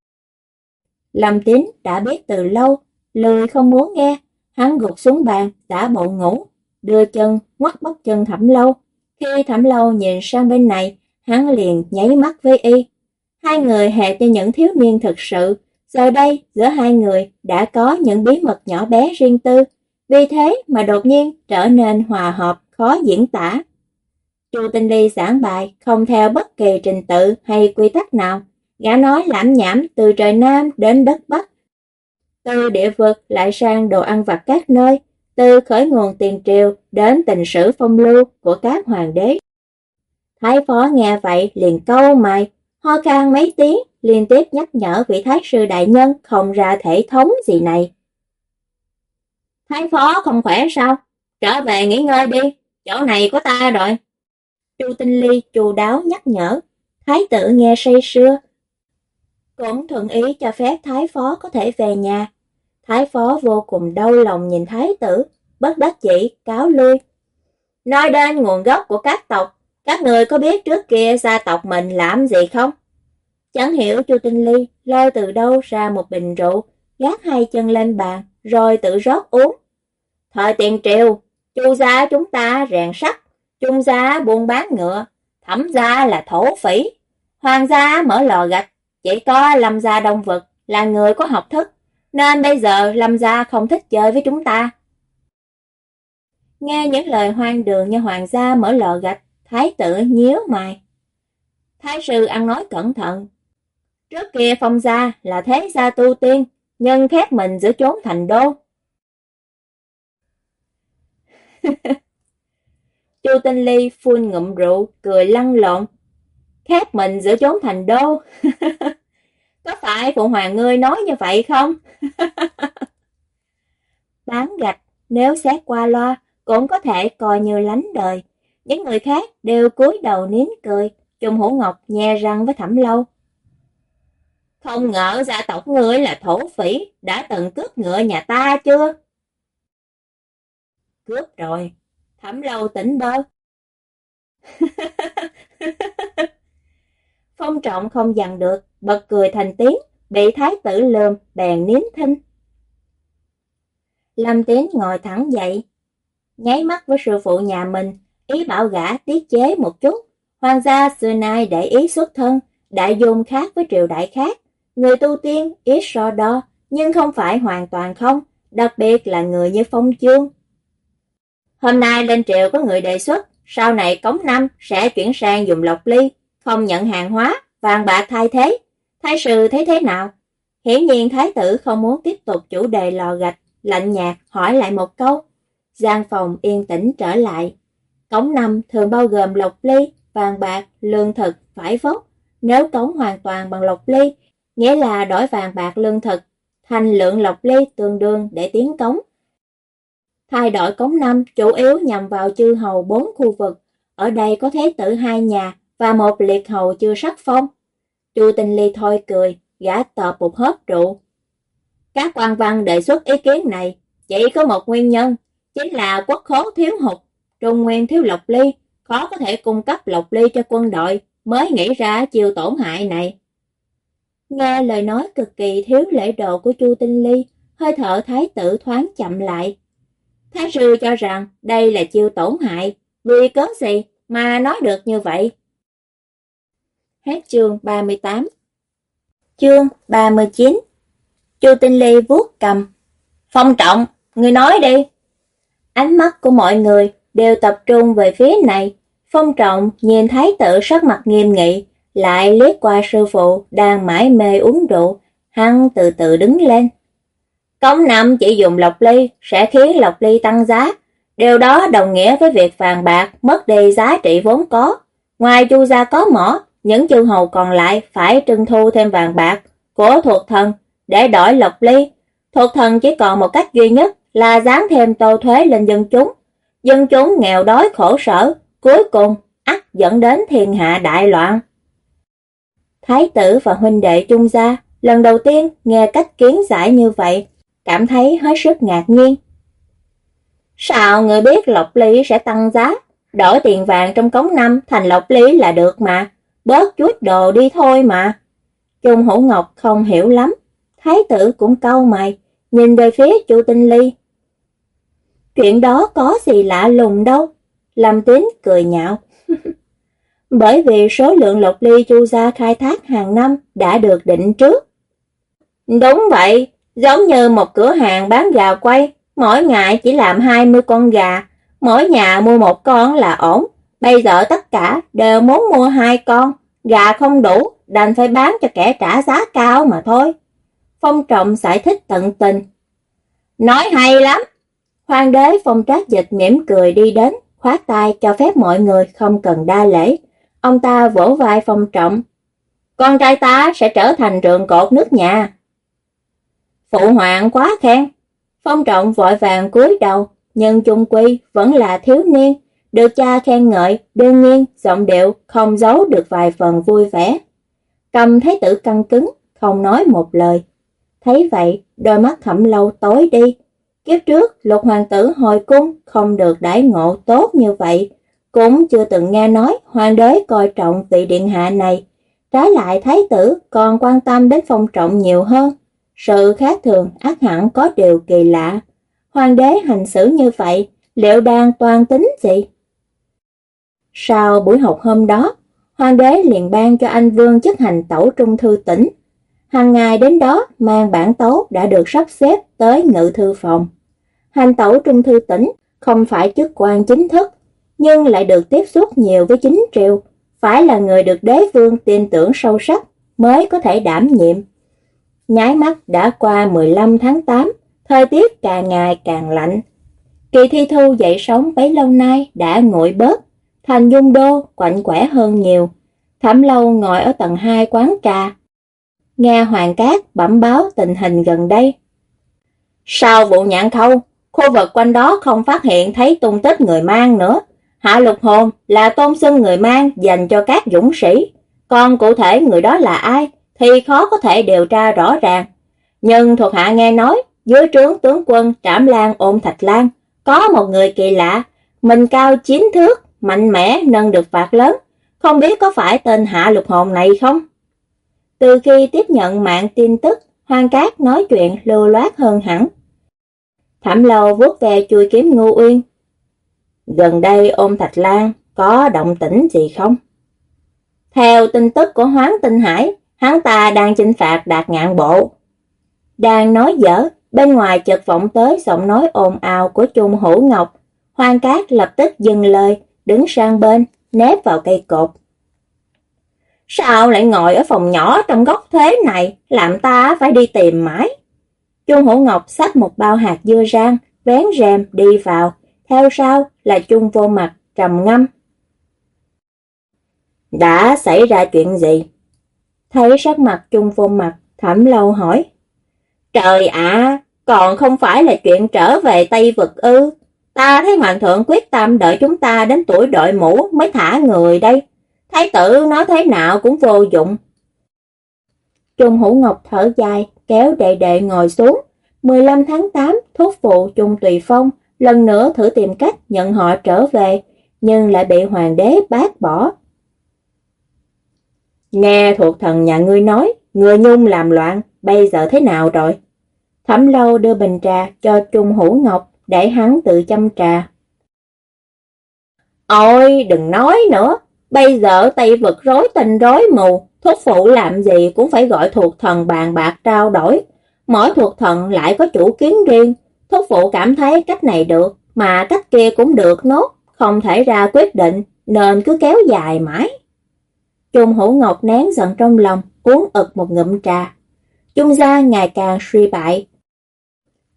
A: Lâm Tín đã biết từ lâu, lười không muốn nghe, hắn gục xuống bàn, đã bộ ngủ, đưa chân, ngoắt bắp chân thẩm lâu. Khi thẩm lâu nhìn sang bên này, hắn liền nháy mắt với y. Hai người hẹn như những thiếu niên thực sự, giờ đây giữa hai người đã có những bí mật nhỏ bé riêng tư, vì thế mà đột nhiên trở nên hòa hợp, khó diễn tả. Chu Tinh Ly giảng bài không theo bất kỳ trình tự hay quy tắc nào, gã nói lãm nhảm từ trời Nam đến đất Bắc. Từ địa vực lại sang đồ ăn vặt các nơi, từ khởi nguồn tiền triều đến tình sử phong lưu của các hoàng đế. Thái phó nghe vậy liền câu mày, ho khan mấy tiếng, liên tiếp nhắc nhở vị thái sư đại nhân không ra thể thống gì này. Thái phó không khỏe sao? Trở về nghỉ ngơi đi, chỗ này có ta rồi. Chu Tinh Ly chu đáo nhắc nhở, thái tử nghe say sưa. Cũng thuận ý cho phép thái phó có thể về nhà. Thái phó vô cùng đau lòng nhìn thái tử, bất đắc chỉ cáo lui. Nói đến nguồn gốc của các tộc, các người có biết trước kia gia tộc mình làm gì không? Chẳng hiểu Chu Tinh Ly lôi từ đâu ra một bình rượu, gác hai chân lên bàn, rồi tự rót uống. Thời tiền triều, chu gia chúng ta rèn sắt, trung gia buôn bán ngựa, thẩm gia là thổ phỉ, hoàng gia mở lò gạch, chỉ có lâm gia đông vực là người có học thức, nên bây giờ lâm gia không thích chơi với chúng ta. Nghe những lời hoang đường như hoàng gia mở lò gạch, thái tử nhíu mày. Thái sư ăn nói cẩn thận. Trước kia phong gia là thế gia tu tiên, nhân khép mình giữa chốn thành đô. Chu Tinh Ly phun ngụm rượu, cười lăn lộn. Khép mình giữa chốn thành đô. Có phải Phụ Hoàng ngươi nói như vậy không? Bán gạch, nếu xét qua loa, cũng có thể coi như lánh đời. Những người khác đều cúi đầu nín cười, Trung Hữu Ngọc nhe răng với Thẩm Lâu. Không ngờ gia tộc ngươi là thổ phỉ, đã từng cướp ngựa nhà ta chưa? Cướp rồi, Thẩm Lâu tỉnh bơ. Phong trọng không dằn được, bật cười thành tiếng, bị thái tử lườm, bèn nín thinh. Lâm Tiến ngồi thẳng dậy, nháy mắt với sư phụ nhà mình, ý bảo gã tiết chế một chút. Hoàng gia xưa nay để ý xuất thân, đại dùng khác với triều đại khác. Người tu tiên ít so đo, nhưng không phải hoàn toàn không, đặc biệt là người như Phong Chương. Hôm nay lên triều có người đề xuất, sau này cống năm sẽ chuyển sang dùng lọc ly, không nhận hàng hóa, vàng bạc thay thế. Thái sư thấy thế nào? Hiển nhiên thái tử không muốn tiếp tục chủ đề lò gạch, lạnh nhạt hỏi lại một câu. Giang phòng yên tĩnh trở lại. Cống năm thường bao gồm lộc ly, vàng bạc, lương thực, phải vóc. Nếu cống hoàn toàn bằng lộc ly, nghĩa là đổi vàng bạc lương thực, thành lượng lộc ly tương đương để tiến cống. Thay đổi cống năm chủ yếu nhằm vào chư hầu bốn khu vực. Ở đây có thế tử hai nhà và một liệt hầu chưa sắc phong. Chu Tinh Ly thôi cười, gã tợp một hớp rượu. Các quan văn đề xuất ý kiến này chỉ có một nguyên nhân, chính là quốc khố thiếu hụt, trung nguyên thiếu lộc ly, khó có thể cung cấp lộc ly cho quân đội, mới nghĩ ra chiều tổn hại này. Nghe lời nói cực kỳ thiếu lễ độ của Chu Tinh Ly, hơi thở thái tử thoáng chậm lại. Thái sư cho rằng đây là chiêu tổn hại, vì cớ gì mà nói được như vậy? Hết chương 38 Chương 39 Chu Tinh Ly vuốt cầm Phong trọng, người nói đi. Ánh mắt của mọi người đều tập trung về phía này. Phong trọng nhìn thấy tự sắc mặt nghiêm nghị, lại liếc qua sư phụ đang mãi mê uống rượu, hắn từ từ đứng lên. Cống năm chỉ dùng lọc ly sẽ khiến lọc ly tăng giá, điều đó đồng nghĩa với việc vàng bạc mất đi giá trị vốn có. Ngoài chu gia có mỏ, những chư hầu còn lại phải trưng thu thêm vàng bạc của thuộc thần để đổi lộc ly. Thuộc thần chỉ còn một cách duy nhất là dán thêm tô thuế lên dân chúng. Dân chúng nghèo đói khổ sở, cuối cùng ắt dẫn đến thiên hạ đại loạn. Thái tử và huynh đệ trung gia lần đầu tiên nghe cách kiến giải như vậy, cảm thấy hết sức ngạc nhiên. Sao người biết lộc lý sẽ tăng giá, đổi tiền vàng trong cống năm thành lộc lý là được mà, bớt chút đồ đi thôi mà. Trung Hữu Ngọc không hiểu lắm, thái tử cũng câu mày, nhìn về phía chu Tinh Ly. Chuyện đó có gì lạ lùng đâu, Lâm Tín cười nhạo. Bởi vì số lượng lộc ly chu gia khai thác hàng năm đã được định trước. Đúng vậy, giống như một cửa hàng bán gà quay, mỗi ngày chỉ làm 20 con gà, mỗi nhà mua một con là ổn. Bây giờ tất cả đều muốn mua hai con, gà không đủ, đành phải bán cho kẻ trả giá cao mà thôi. Phong trọng giải thích tận tình. Nói hay lắm. Hoàng đế phong trác dịch mỉm cười đi đến, khoát tay cho phép mọi người không cần đa lễ. Ông ta vỗ vai phong trọng. Con trai ta sẽ trở thành trường cột nước nhà. Phụ hoàng quá khen. Phong trọng vội vàng cúi đầu, nhưng chung quy vẫn là thiếu niên. Được cha khen ngợi, đương nhiên, giọng điệu không giấu được vài phần vui vẻ. Cầm thấy tử căng cứng, không nói một lời. Thấy vậy, đôi mắt thẩm lâu tối đi. Kiếp trước, lục hoàng tử hồi cung không được đãi ngộ tốt như vậy. Cũng chưa từng nghe nói hoàng đế coi trọng vị điện hạ này. Trái lại thái tử còn quan tâm đến phong trọng nhiều hơn. Sự khác thường ác hẳn có điều kỳ lạ. Hoàng đế hành xử như vậy, liệu đang toàn tính gì? Sau buổi học hôm đó, hoàng đế liền ban cho anh Vương chức hành tẩu trung thư tỉnh. Hàng ngày đến đó mang bản tấu đã được sắp xếp tới ngự thư phòng. Hành tẩu trung thư tỉnh không phải chức quan chính thức, nhưng lại được tiếp xúc nhiều với chính triều, phải là người được đế vương tin tưởng sâu sắc mới có thể đảm nhiệm. Nháy mắt đã qua 15 tháng 8, thời tiết càng ngày càng lạnh. Kỳ thi thu dậy sóng bấy lâu nay đã nguội bớt, thành dung đô quạnh quẻ hơn nhiều. Thẩm lâu ngồi ở tầng 2 quán trà. Nghe Hoàng Cát bẩm báo tình hình gần đây. Sau vụ nhạn khâu, khu vực quanh đó không phát hiện thấy tung tích người mang nữa. Hạ lục hồn là tôn xưng người mang dành cho các dũng sĩ. Còn cụ thể người đó là ai thì khó có thể điều tra rõ ràng. Nhưng thuộc hạ nghe nói, dưới trướng tướng quân Trảm Lan ôm Thạch Lan, có một người kỳ lạ, mình cao chín thước, mạnh mẽ nâng được phạt lớn, không biết có phải tên Hạ Lục Hồn này không? Từ khi tiếp nhận mạng tin tức, Hoang Cát nói chuyện lưu loát hơn hẳn. Thảm lâu vuốt về chui kiếm ngu uyên. Gần đây ôm Thạch Lan có động tĩnh gì không? Theo tin tức của Hoáng Tinh Hải, hắn ta đang chinh phạt đạt ngạn bộ. Đang nói dở, bên ngoài chợt vọng tới giọng nói ồn ào của Trung Hữu Ngọc. Hoang Cát lập tức dừng lời, đứng sang bên, nép vào cây cột. Sao lại ngồi ở phòng nhỏ trong góc thế này, làm ta phải đi tìm mãi? Trung Hữu Ngọc xách một bao hạt dưa rang, vén rèm đi vào, theo sau là Trung vô mặt, trầm ngâm. Đã xảy ra chuyện gì? Thấy sắc mặt Trung vô mặt, thẩm lâu hỏi. Trời ạ, còn không phải là chuyện trở về Tây Vực ư? Ta thấy Hoàng thượng quyết tâm đợi chúng ta đến tuổi đội mũ mới thả người đây. Thái tử nói thế nào cũng vô dụng. Trung Hữu Ngọc thở dài, kéo đệ đệ ngồi xuống. 15 tháng 8, thúc phụ Trung Tùy Phong lần nữa thử tìm cách nhận họ trở về, nhưng lại bị hoàng đế bác bỏ. Nghe thuộc thần nhà ngươi nói, người nhung làm loạn, bây giờ thế nào rồi? Thẩm lâu đưa bình trà cho Trung Hữu Ngọc để hắn tự chăm trà. Ôi, đừng nói nữa, bây giờ Tây vực rối tình rối mù, thúc phụ làm gì cũng phải gọi thuộc thần bàn bạc trao đổi. Mỗi thuộc thần lại có chủ kiến riêng, thúc phụ cảm thấy cách này được, mà cách kia cũng được nốt, không thể ra quyết định, nên cứ kéo dài mãi. Trung Hữu Ngọc nén giận trong lòng, uống ực một ngụm trà. Trung gia ngày càng suy bại,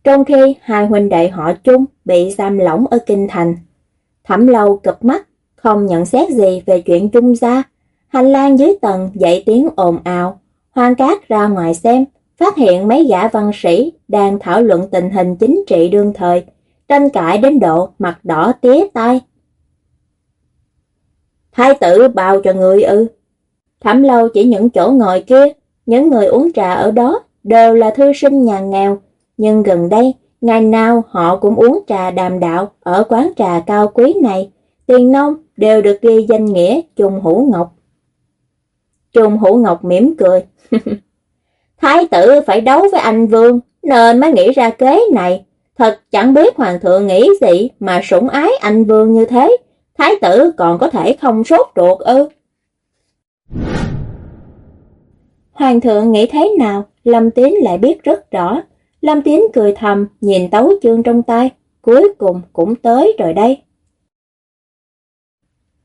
A: trong khi hai huynh đệ họ chung bị giam lỏng ở Kinh Thành. Thẩm lâu cực mắt, không nhận xét gì về chuyện trung gia. Hành lang dưới tầng dậy tiếng ồn ào. Hoang cát ra ngoài xem, phát hiện mấy gã văn sĩ đang thảo luận tình hình chính trị đương thời, tranh cãi đến độ mặt đỏ tía tai. Thái tử bao cho người ư. Thảm lâu chỉ những chỗ ngồi kia, những người uống trà ở đó đều là thư sinh nhà nghèo, nhưng gần đây, ngày nào họ cũng uống trà đàm đạo ở quán trà cao quý này, tiền nông đều được ghi danh nghĩa Trung Hữu Ngọc. Trung Hữu Ngọc mỉm cười. Thái tử phải đấu với anh Vương, nên mới nghĩ ra kế này. Thật chẳng biết Hoàng thượng nghĩ gì mà sủng ái anh Vương như thế. Thái tử còn có thể không sốt ruột ư. Hoàng thượng nghĩ thế nào, Lâm Tín lại biết rất rõ. Lâm Tín cười thầm, nhìn tấu chương trong tay, cuối cùng cũng tới rồi đây.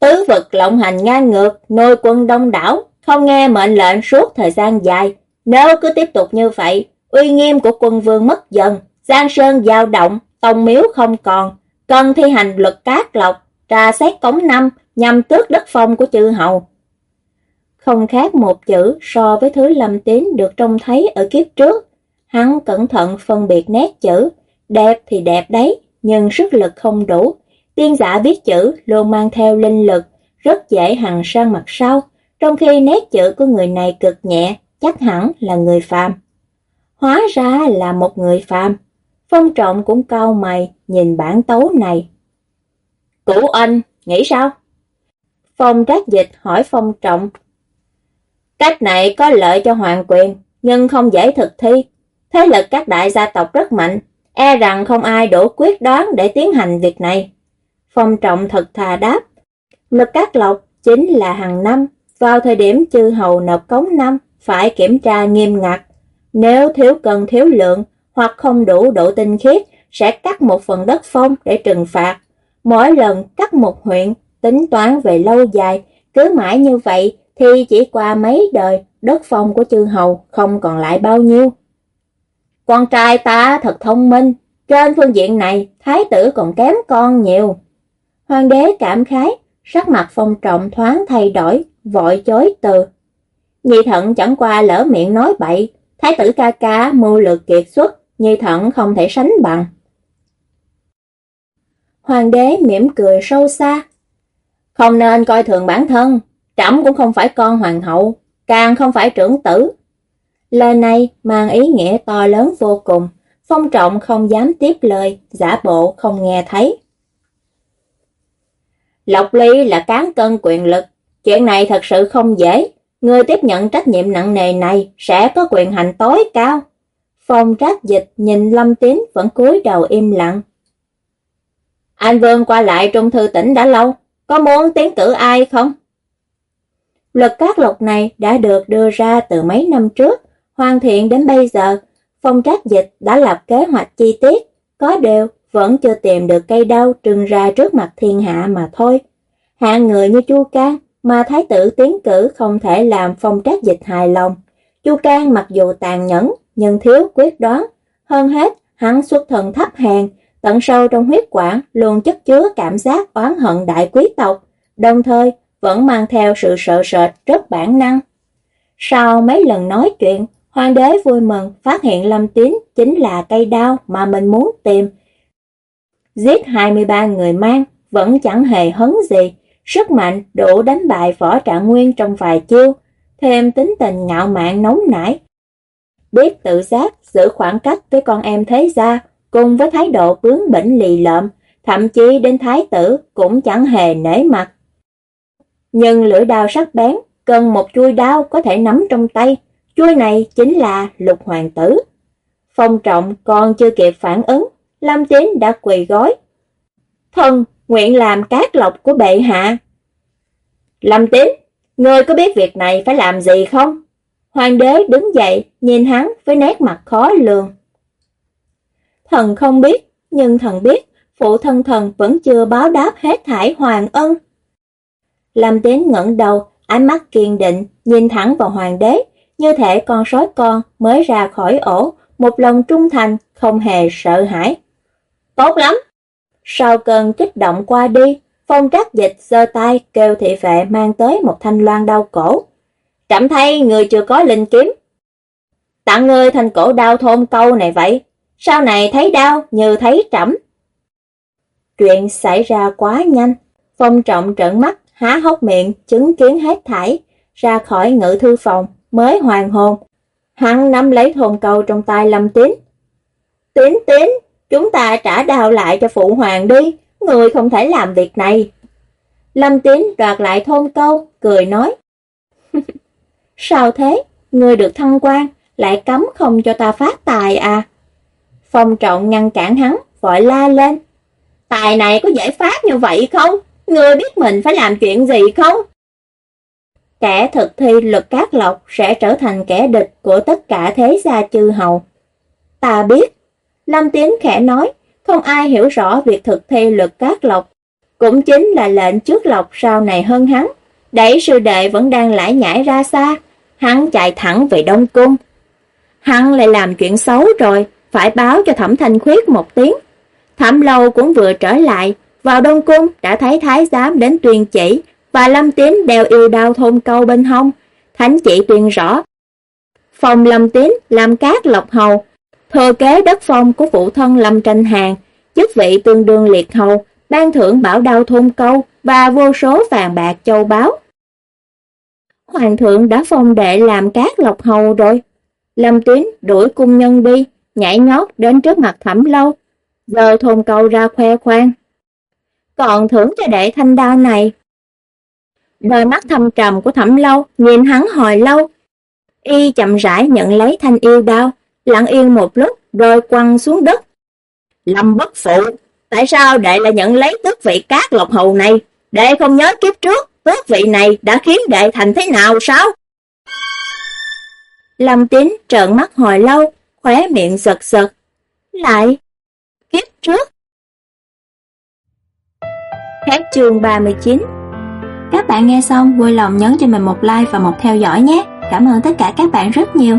A: Tứ vực lộng hành ngang ngược, nuôi quân đông đảo, không nghe mệnh lệnh suốt thời gian dài. Nếu cứ tiếp tục như vậy, uy nghiêm của quân vương mất dần, Giang Sơn dao động, tông miếu không còn, cần thi hành luật cát lộc, tra xét cống năm nhằm tước đất phong của chư hầu. Không khác một chữ so với thứ lâm tín được trông thấy ở kiếp trước, Hắn cẩn thận phân biệt nét chữ, đẹp thì đẹp đấy, nhưng sức lực không đủ. Tiên giả biết chữ luôn mang theo linh lực, rất dễ hằn sang mặt sau, trong khi nét chữ của người này cực nhẹ, chắc hẳn là người phàm. Hóa ra là một người phàm. Phong trọng cũng cau mày nhìn bản tấu này. Cũ anh, nghĩ sao? Phong trác dịch hỏi phong trọng. Cách này có lợi cho hoàng quyền, nhưng không dễ thực thi. Thế lực các đại gia tộc rất mạnh, e rằng không ai đủ quyết đoán để tiến hành việc này. Phong trọng thật thà đáp. Lực cát lộc chính là hàng năm, vào thời điểm chư hầu nộp cống năm, phải kiểm tra nghiêm ngặt. Nếu thiếu cần thiếu lượng hoặc không đủ độ tinh khiết, sẽ cắt một phần đất phong để trừng phạt. Mỗi lần cắt một huyện, tính toán về lâu dài, cứ mãi như vậy thì chỉ qua mấy đời, đất phong của chư hầu không còn lại bao nhiêu. Con trai ta thật thông minh, trên phương diện này, thái tử còn kém con nhiều. Hoàng đế cảm khái, sắc mặt phong trọng thoáng thay đổi, vội chối từ. Nhi thận chẳng qua lỡ miệng nói bậy, thái tử ca ca mưu lược kiệt xuất, Nhi thận không thể sánh bằng. Hoàng đế mỉm cười sâu xa. Không nên coi thường bản thân, trẫm cũng không phải con hoàng hậu, càng không phải trưởng tử. Lời này mang ý nghĩa to lớn vô cùng, phong trọng không dám tiếp lời, giả bộ không nghe thấy. Lộc Ly là cán cân quyền lực, chuyện này thật sự không dễ. Người tiếp nhận trách nhiệm nặng nề này sẽ có quyền hành tối cao. Phong trác dịch nhìn Lâm Tín vẫn cúi đầu im lặng. Anh Vương qua lại trung thư tỉnh đã lâu, có muốn tiến cử ai không? Luật cát lộc này đã được đưa ra từ mấy năm trước, hoàn thiện đến bây giờ. Phong trác dịch đã lập kế hoạch chi tiết, có điều vẫn chưa tìm được cây đau trừng ra trước mặt thiên hạ mà thôi. Hạng người như Chu Cang mà thái tử tiến cử không thể làm phong trách dịch hài lòng. Chu Cang mặc dù tàn nhẫn nhưng thiếu quyết đoán, hơn hết hắn xuất thần thấp hèn, tận sâu trong huyết quản luôn chất chứa cảm giác oán hận đại quý tộc, đồng thời vẫn mang theo sự sợ sệt rất bản năng. Sau mấy lần nói chuyện, hoàng đế vui mừng phát hiện Lâm Tín chính là cây đao mà mình muốn tìm. Giết 23 người mang vẫn chẳng hề hấn gì, sức mạnh đủ đánh bại võ trạng nguyên trong vài chiêu, thêm tính tình ngạo mạn nóng nảy. Biết tự giác giữ khoảng cách với con em thế gia, cùng với thái độ bướng bỉnh lì lợm, thậm chí đến thái tử cũng chẳng hề nể mặt. Nhưng lưỡi đao sắc bén, cần một chuôi đao có thể nắm trong tay, chuôi này chính là lục hoàng tử. Phong trọng còn chưa kịp phản ứng, Lâm Tín đã quỳ gói. Thần, nguyện làm cát lộc của bệ hạ. Lâm Tín, ngươi có biết việc này phải làm gì không? Hoàng đế đứng dậy, nhìn hắn với nét mặt khó lường. Thần không biết, nhưng thần biết, phụ thân thần vẫn chưa báo đáp hết thải hoàng ân. Lâm Tín ngẩng đầu, ánh mắt kiên định, nhìn thẳng vào hoàng đế, như thể con sói con mới ra khỏi ổ, một lòng trung thành, không hề sợ hãi. Tốt lắm! Sau cơn kích động qua đi, phong Trác dịch giơ tay kêu thị vệ mang tới một thanh loan đau cổ. Trẫm thấy người chưa có linh kiếm. Tặng ngươi thành cổ đau thôn câu này vậy, sau này thấy đau như thấy trẫm. Chuyện xảy ra quá nhanh, phong trọng trợn mắt, há hốc miệng, chứng kiến hết thảy, ra khỏi ngự thư phòng, mới hoàn hồn. Hắn nắm lấy thôn câu trong tay Lâm Tín. Tín tín, chúng ta trả đào lại cho phụ hoàng đi, người không thể làm việc này. Lâm Tín đoạt lại thôn câu, cười nói. Sao thế, người được thăng quan, lại cấm không cho ta phát tài à? Phong trọng ngăn cản hắn, vội la lên. Tài này có dễ phát như vậy không? Ngươi biết mình phải làm chuyện gì không? Kẻ thực thi luật cát lộc sẽ trở thành kẻ địch của tất cả thế gia chư hầu. Ta biết. Lâm Tiến khẽ nói, không ai hiểu rõ việc thực thi luật cát lộc. Cũng chính là lệnh trước lộc sau này hơn hắn. Đẩy sư đệ vẫn đang lải nhải ra xa. Hắn chạy thẳng về Đông Cung. Hắn lại làm chuyện xấu rồi, phải báo cho Thẩm Thanh Khuyết một tiếng. Thẩm Lâu cũng vừa trở lại, vào Đông Cung đã thấy Thái Giám đến tuyên chỉ và Lâm Tiến đeo yêu đao thôn câu bên hông. Thánh chỉ tuyên rõ. Phòng Lâm Tiến làm cát lộc hầu, thừa kế đất phong của phụ thân Lâm Tranh Hàng, chức vị tương đương liệt hầu, ban thưởng bảo đao thôn câu và vô số vàng bạc châu báu. Hoàng thượng đã phong đệ làm cát lộc hầu rồi. Lâm Tín đuổi cung nhân đi, nhảy nhót đến trước mặt thẩm lâu, giờ thôn câu ra khoe khoang. Còn thưởng cho đệ thanh đao này. Đôi mắt thâm trầm của thẩm lâu nhìn hắn hồi lâu. Y chậm rãi nhận lấy thanh yêu đao, lặng yên một lúc rồi quăng xuống đất. Lâm bất phụ, tại sao đệ lại nhận lấy tước vị cát lộc hầu này? Đệ không nhớ kiếp trước, tước vị này đã khiến đệ thành thế nào sao? Lâm tín trợn mắt hồi lâu, khóe miệng giật giật. Lại, kiếp trước. Hết chương 39 Các bạn nghe xong vui lòng nhấn cho mình một like và một theo dõi nhé. Cảm ơn tất cả các bạn rất nhiều.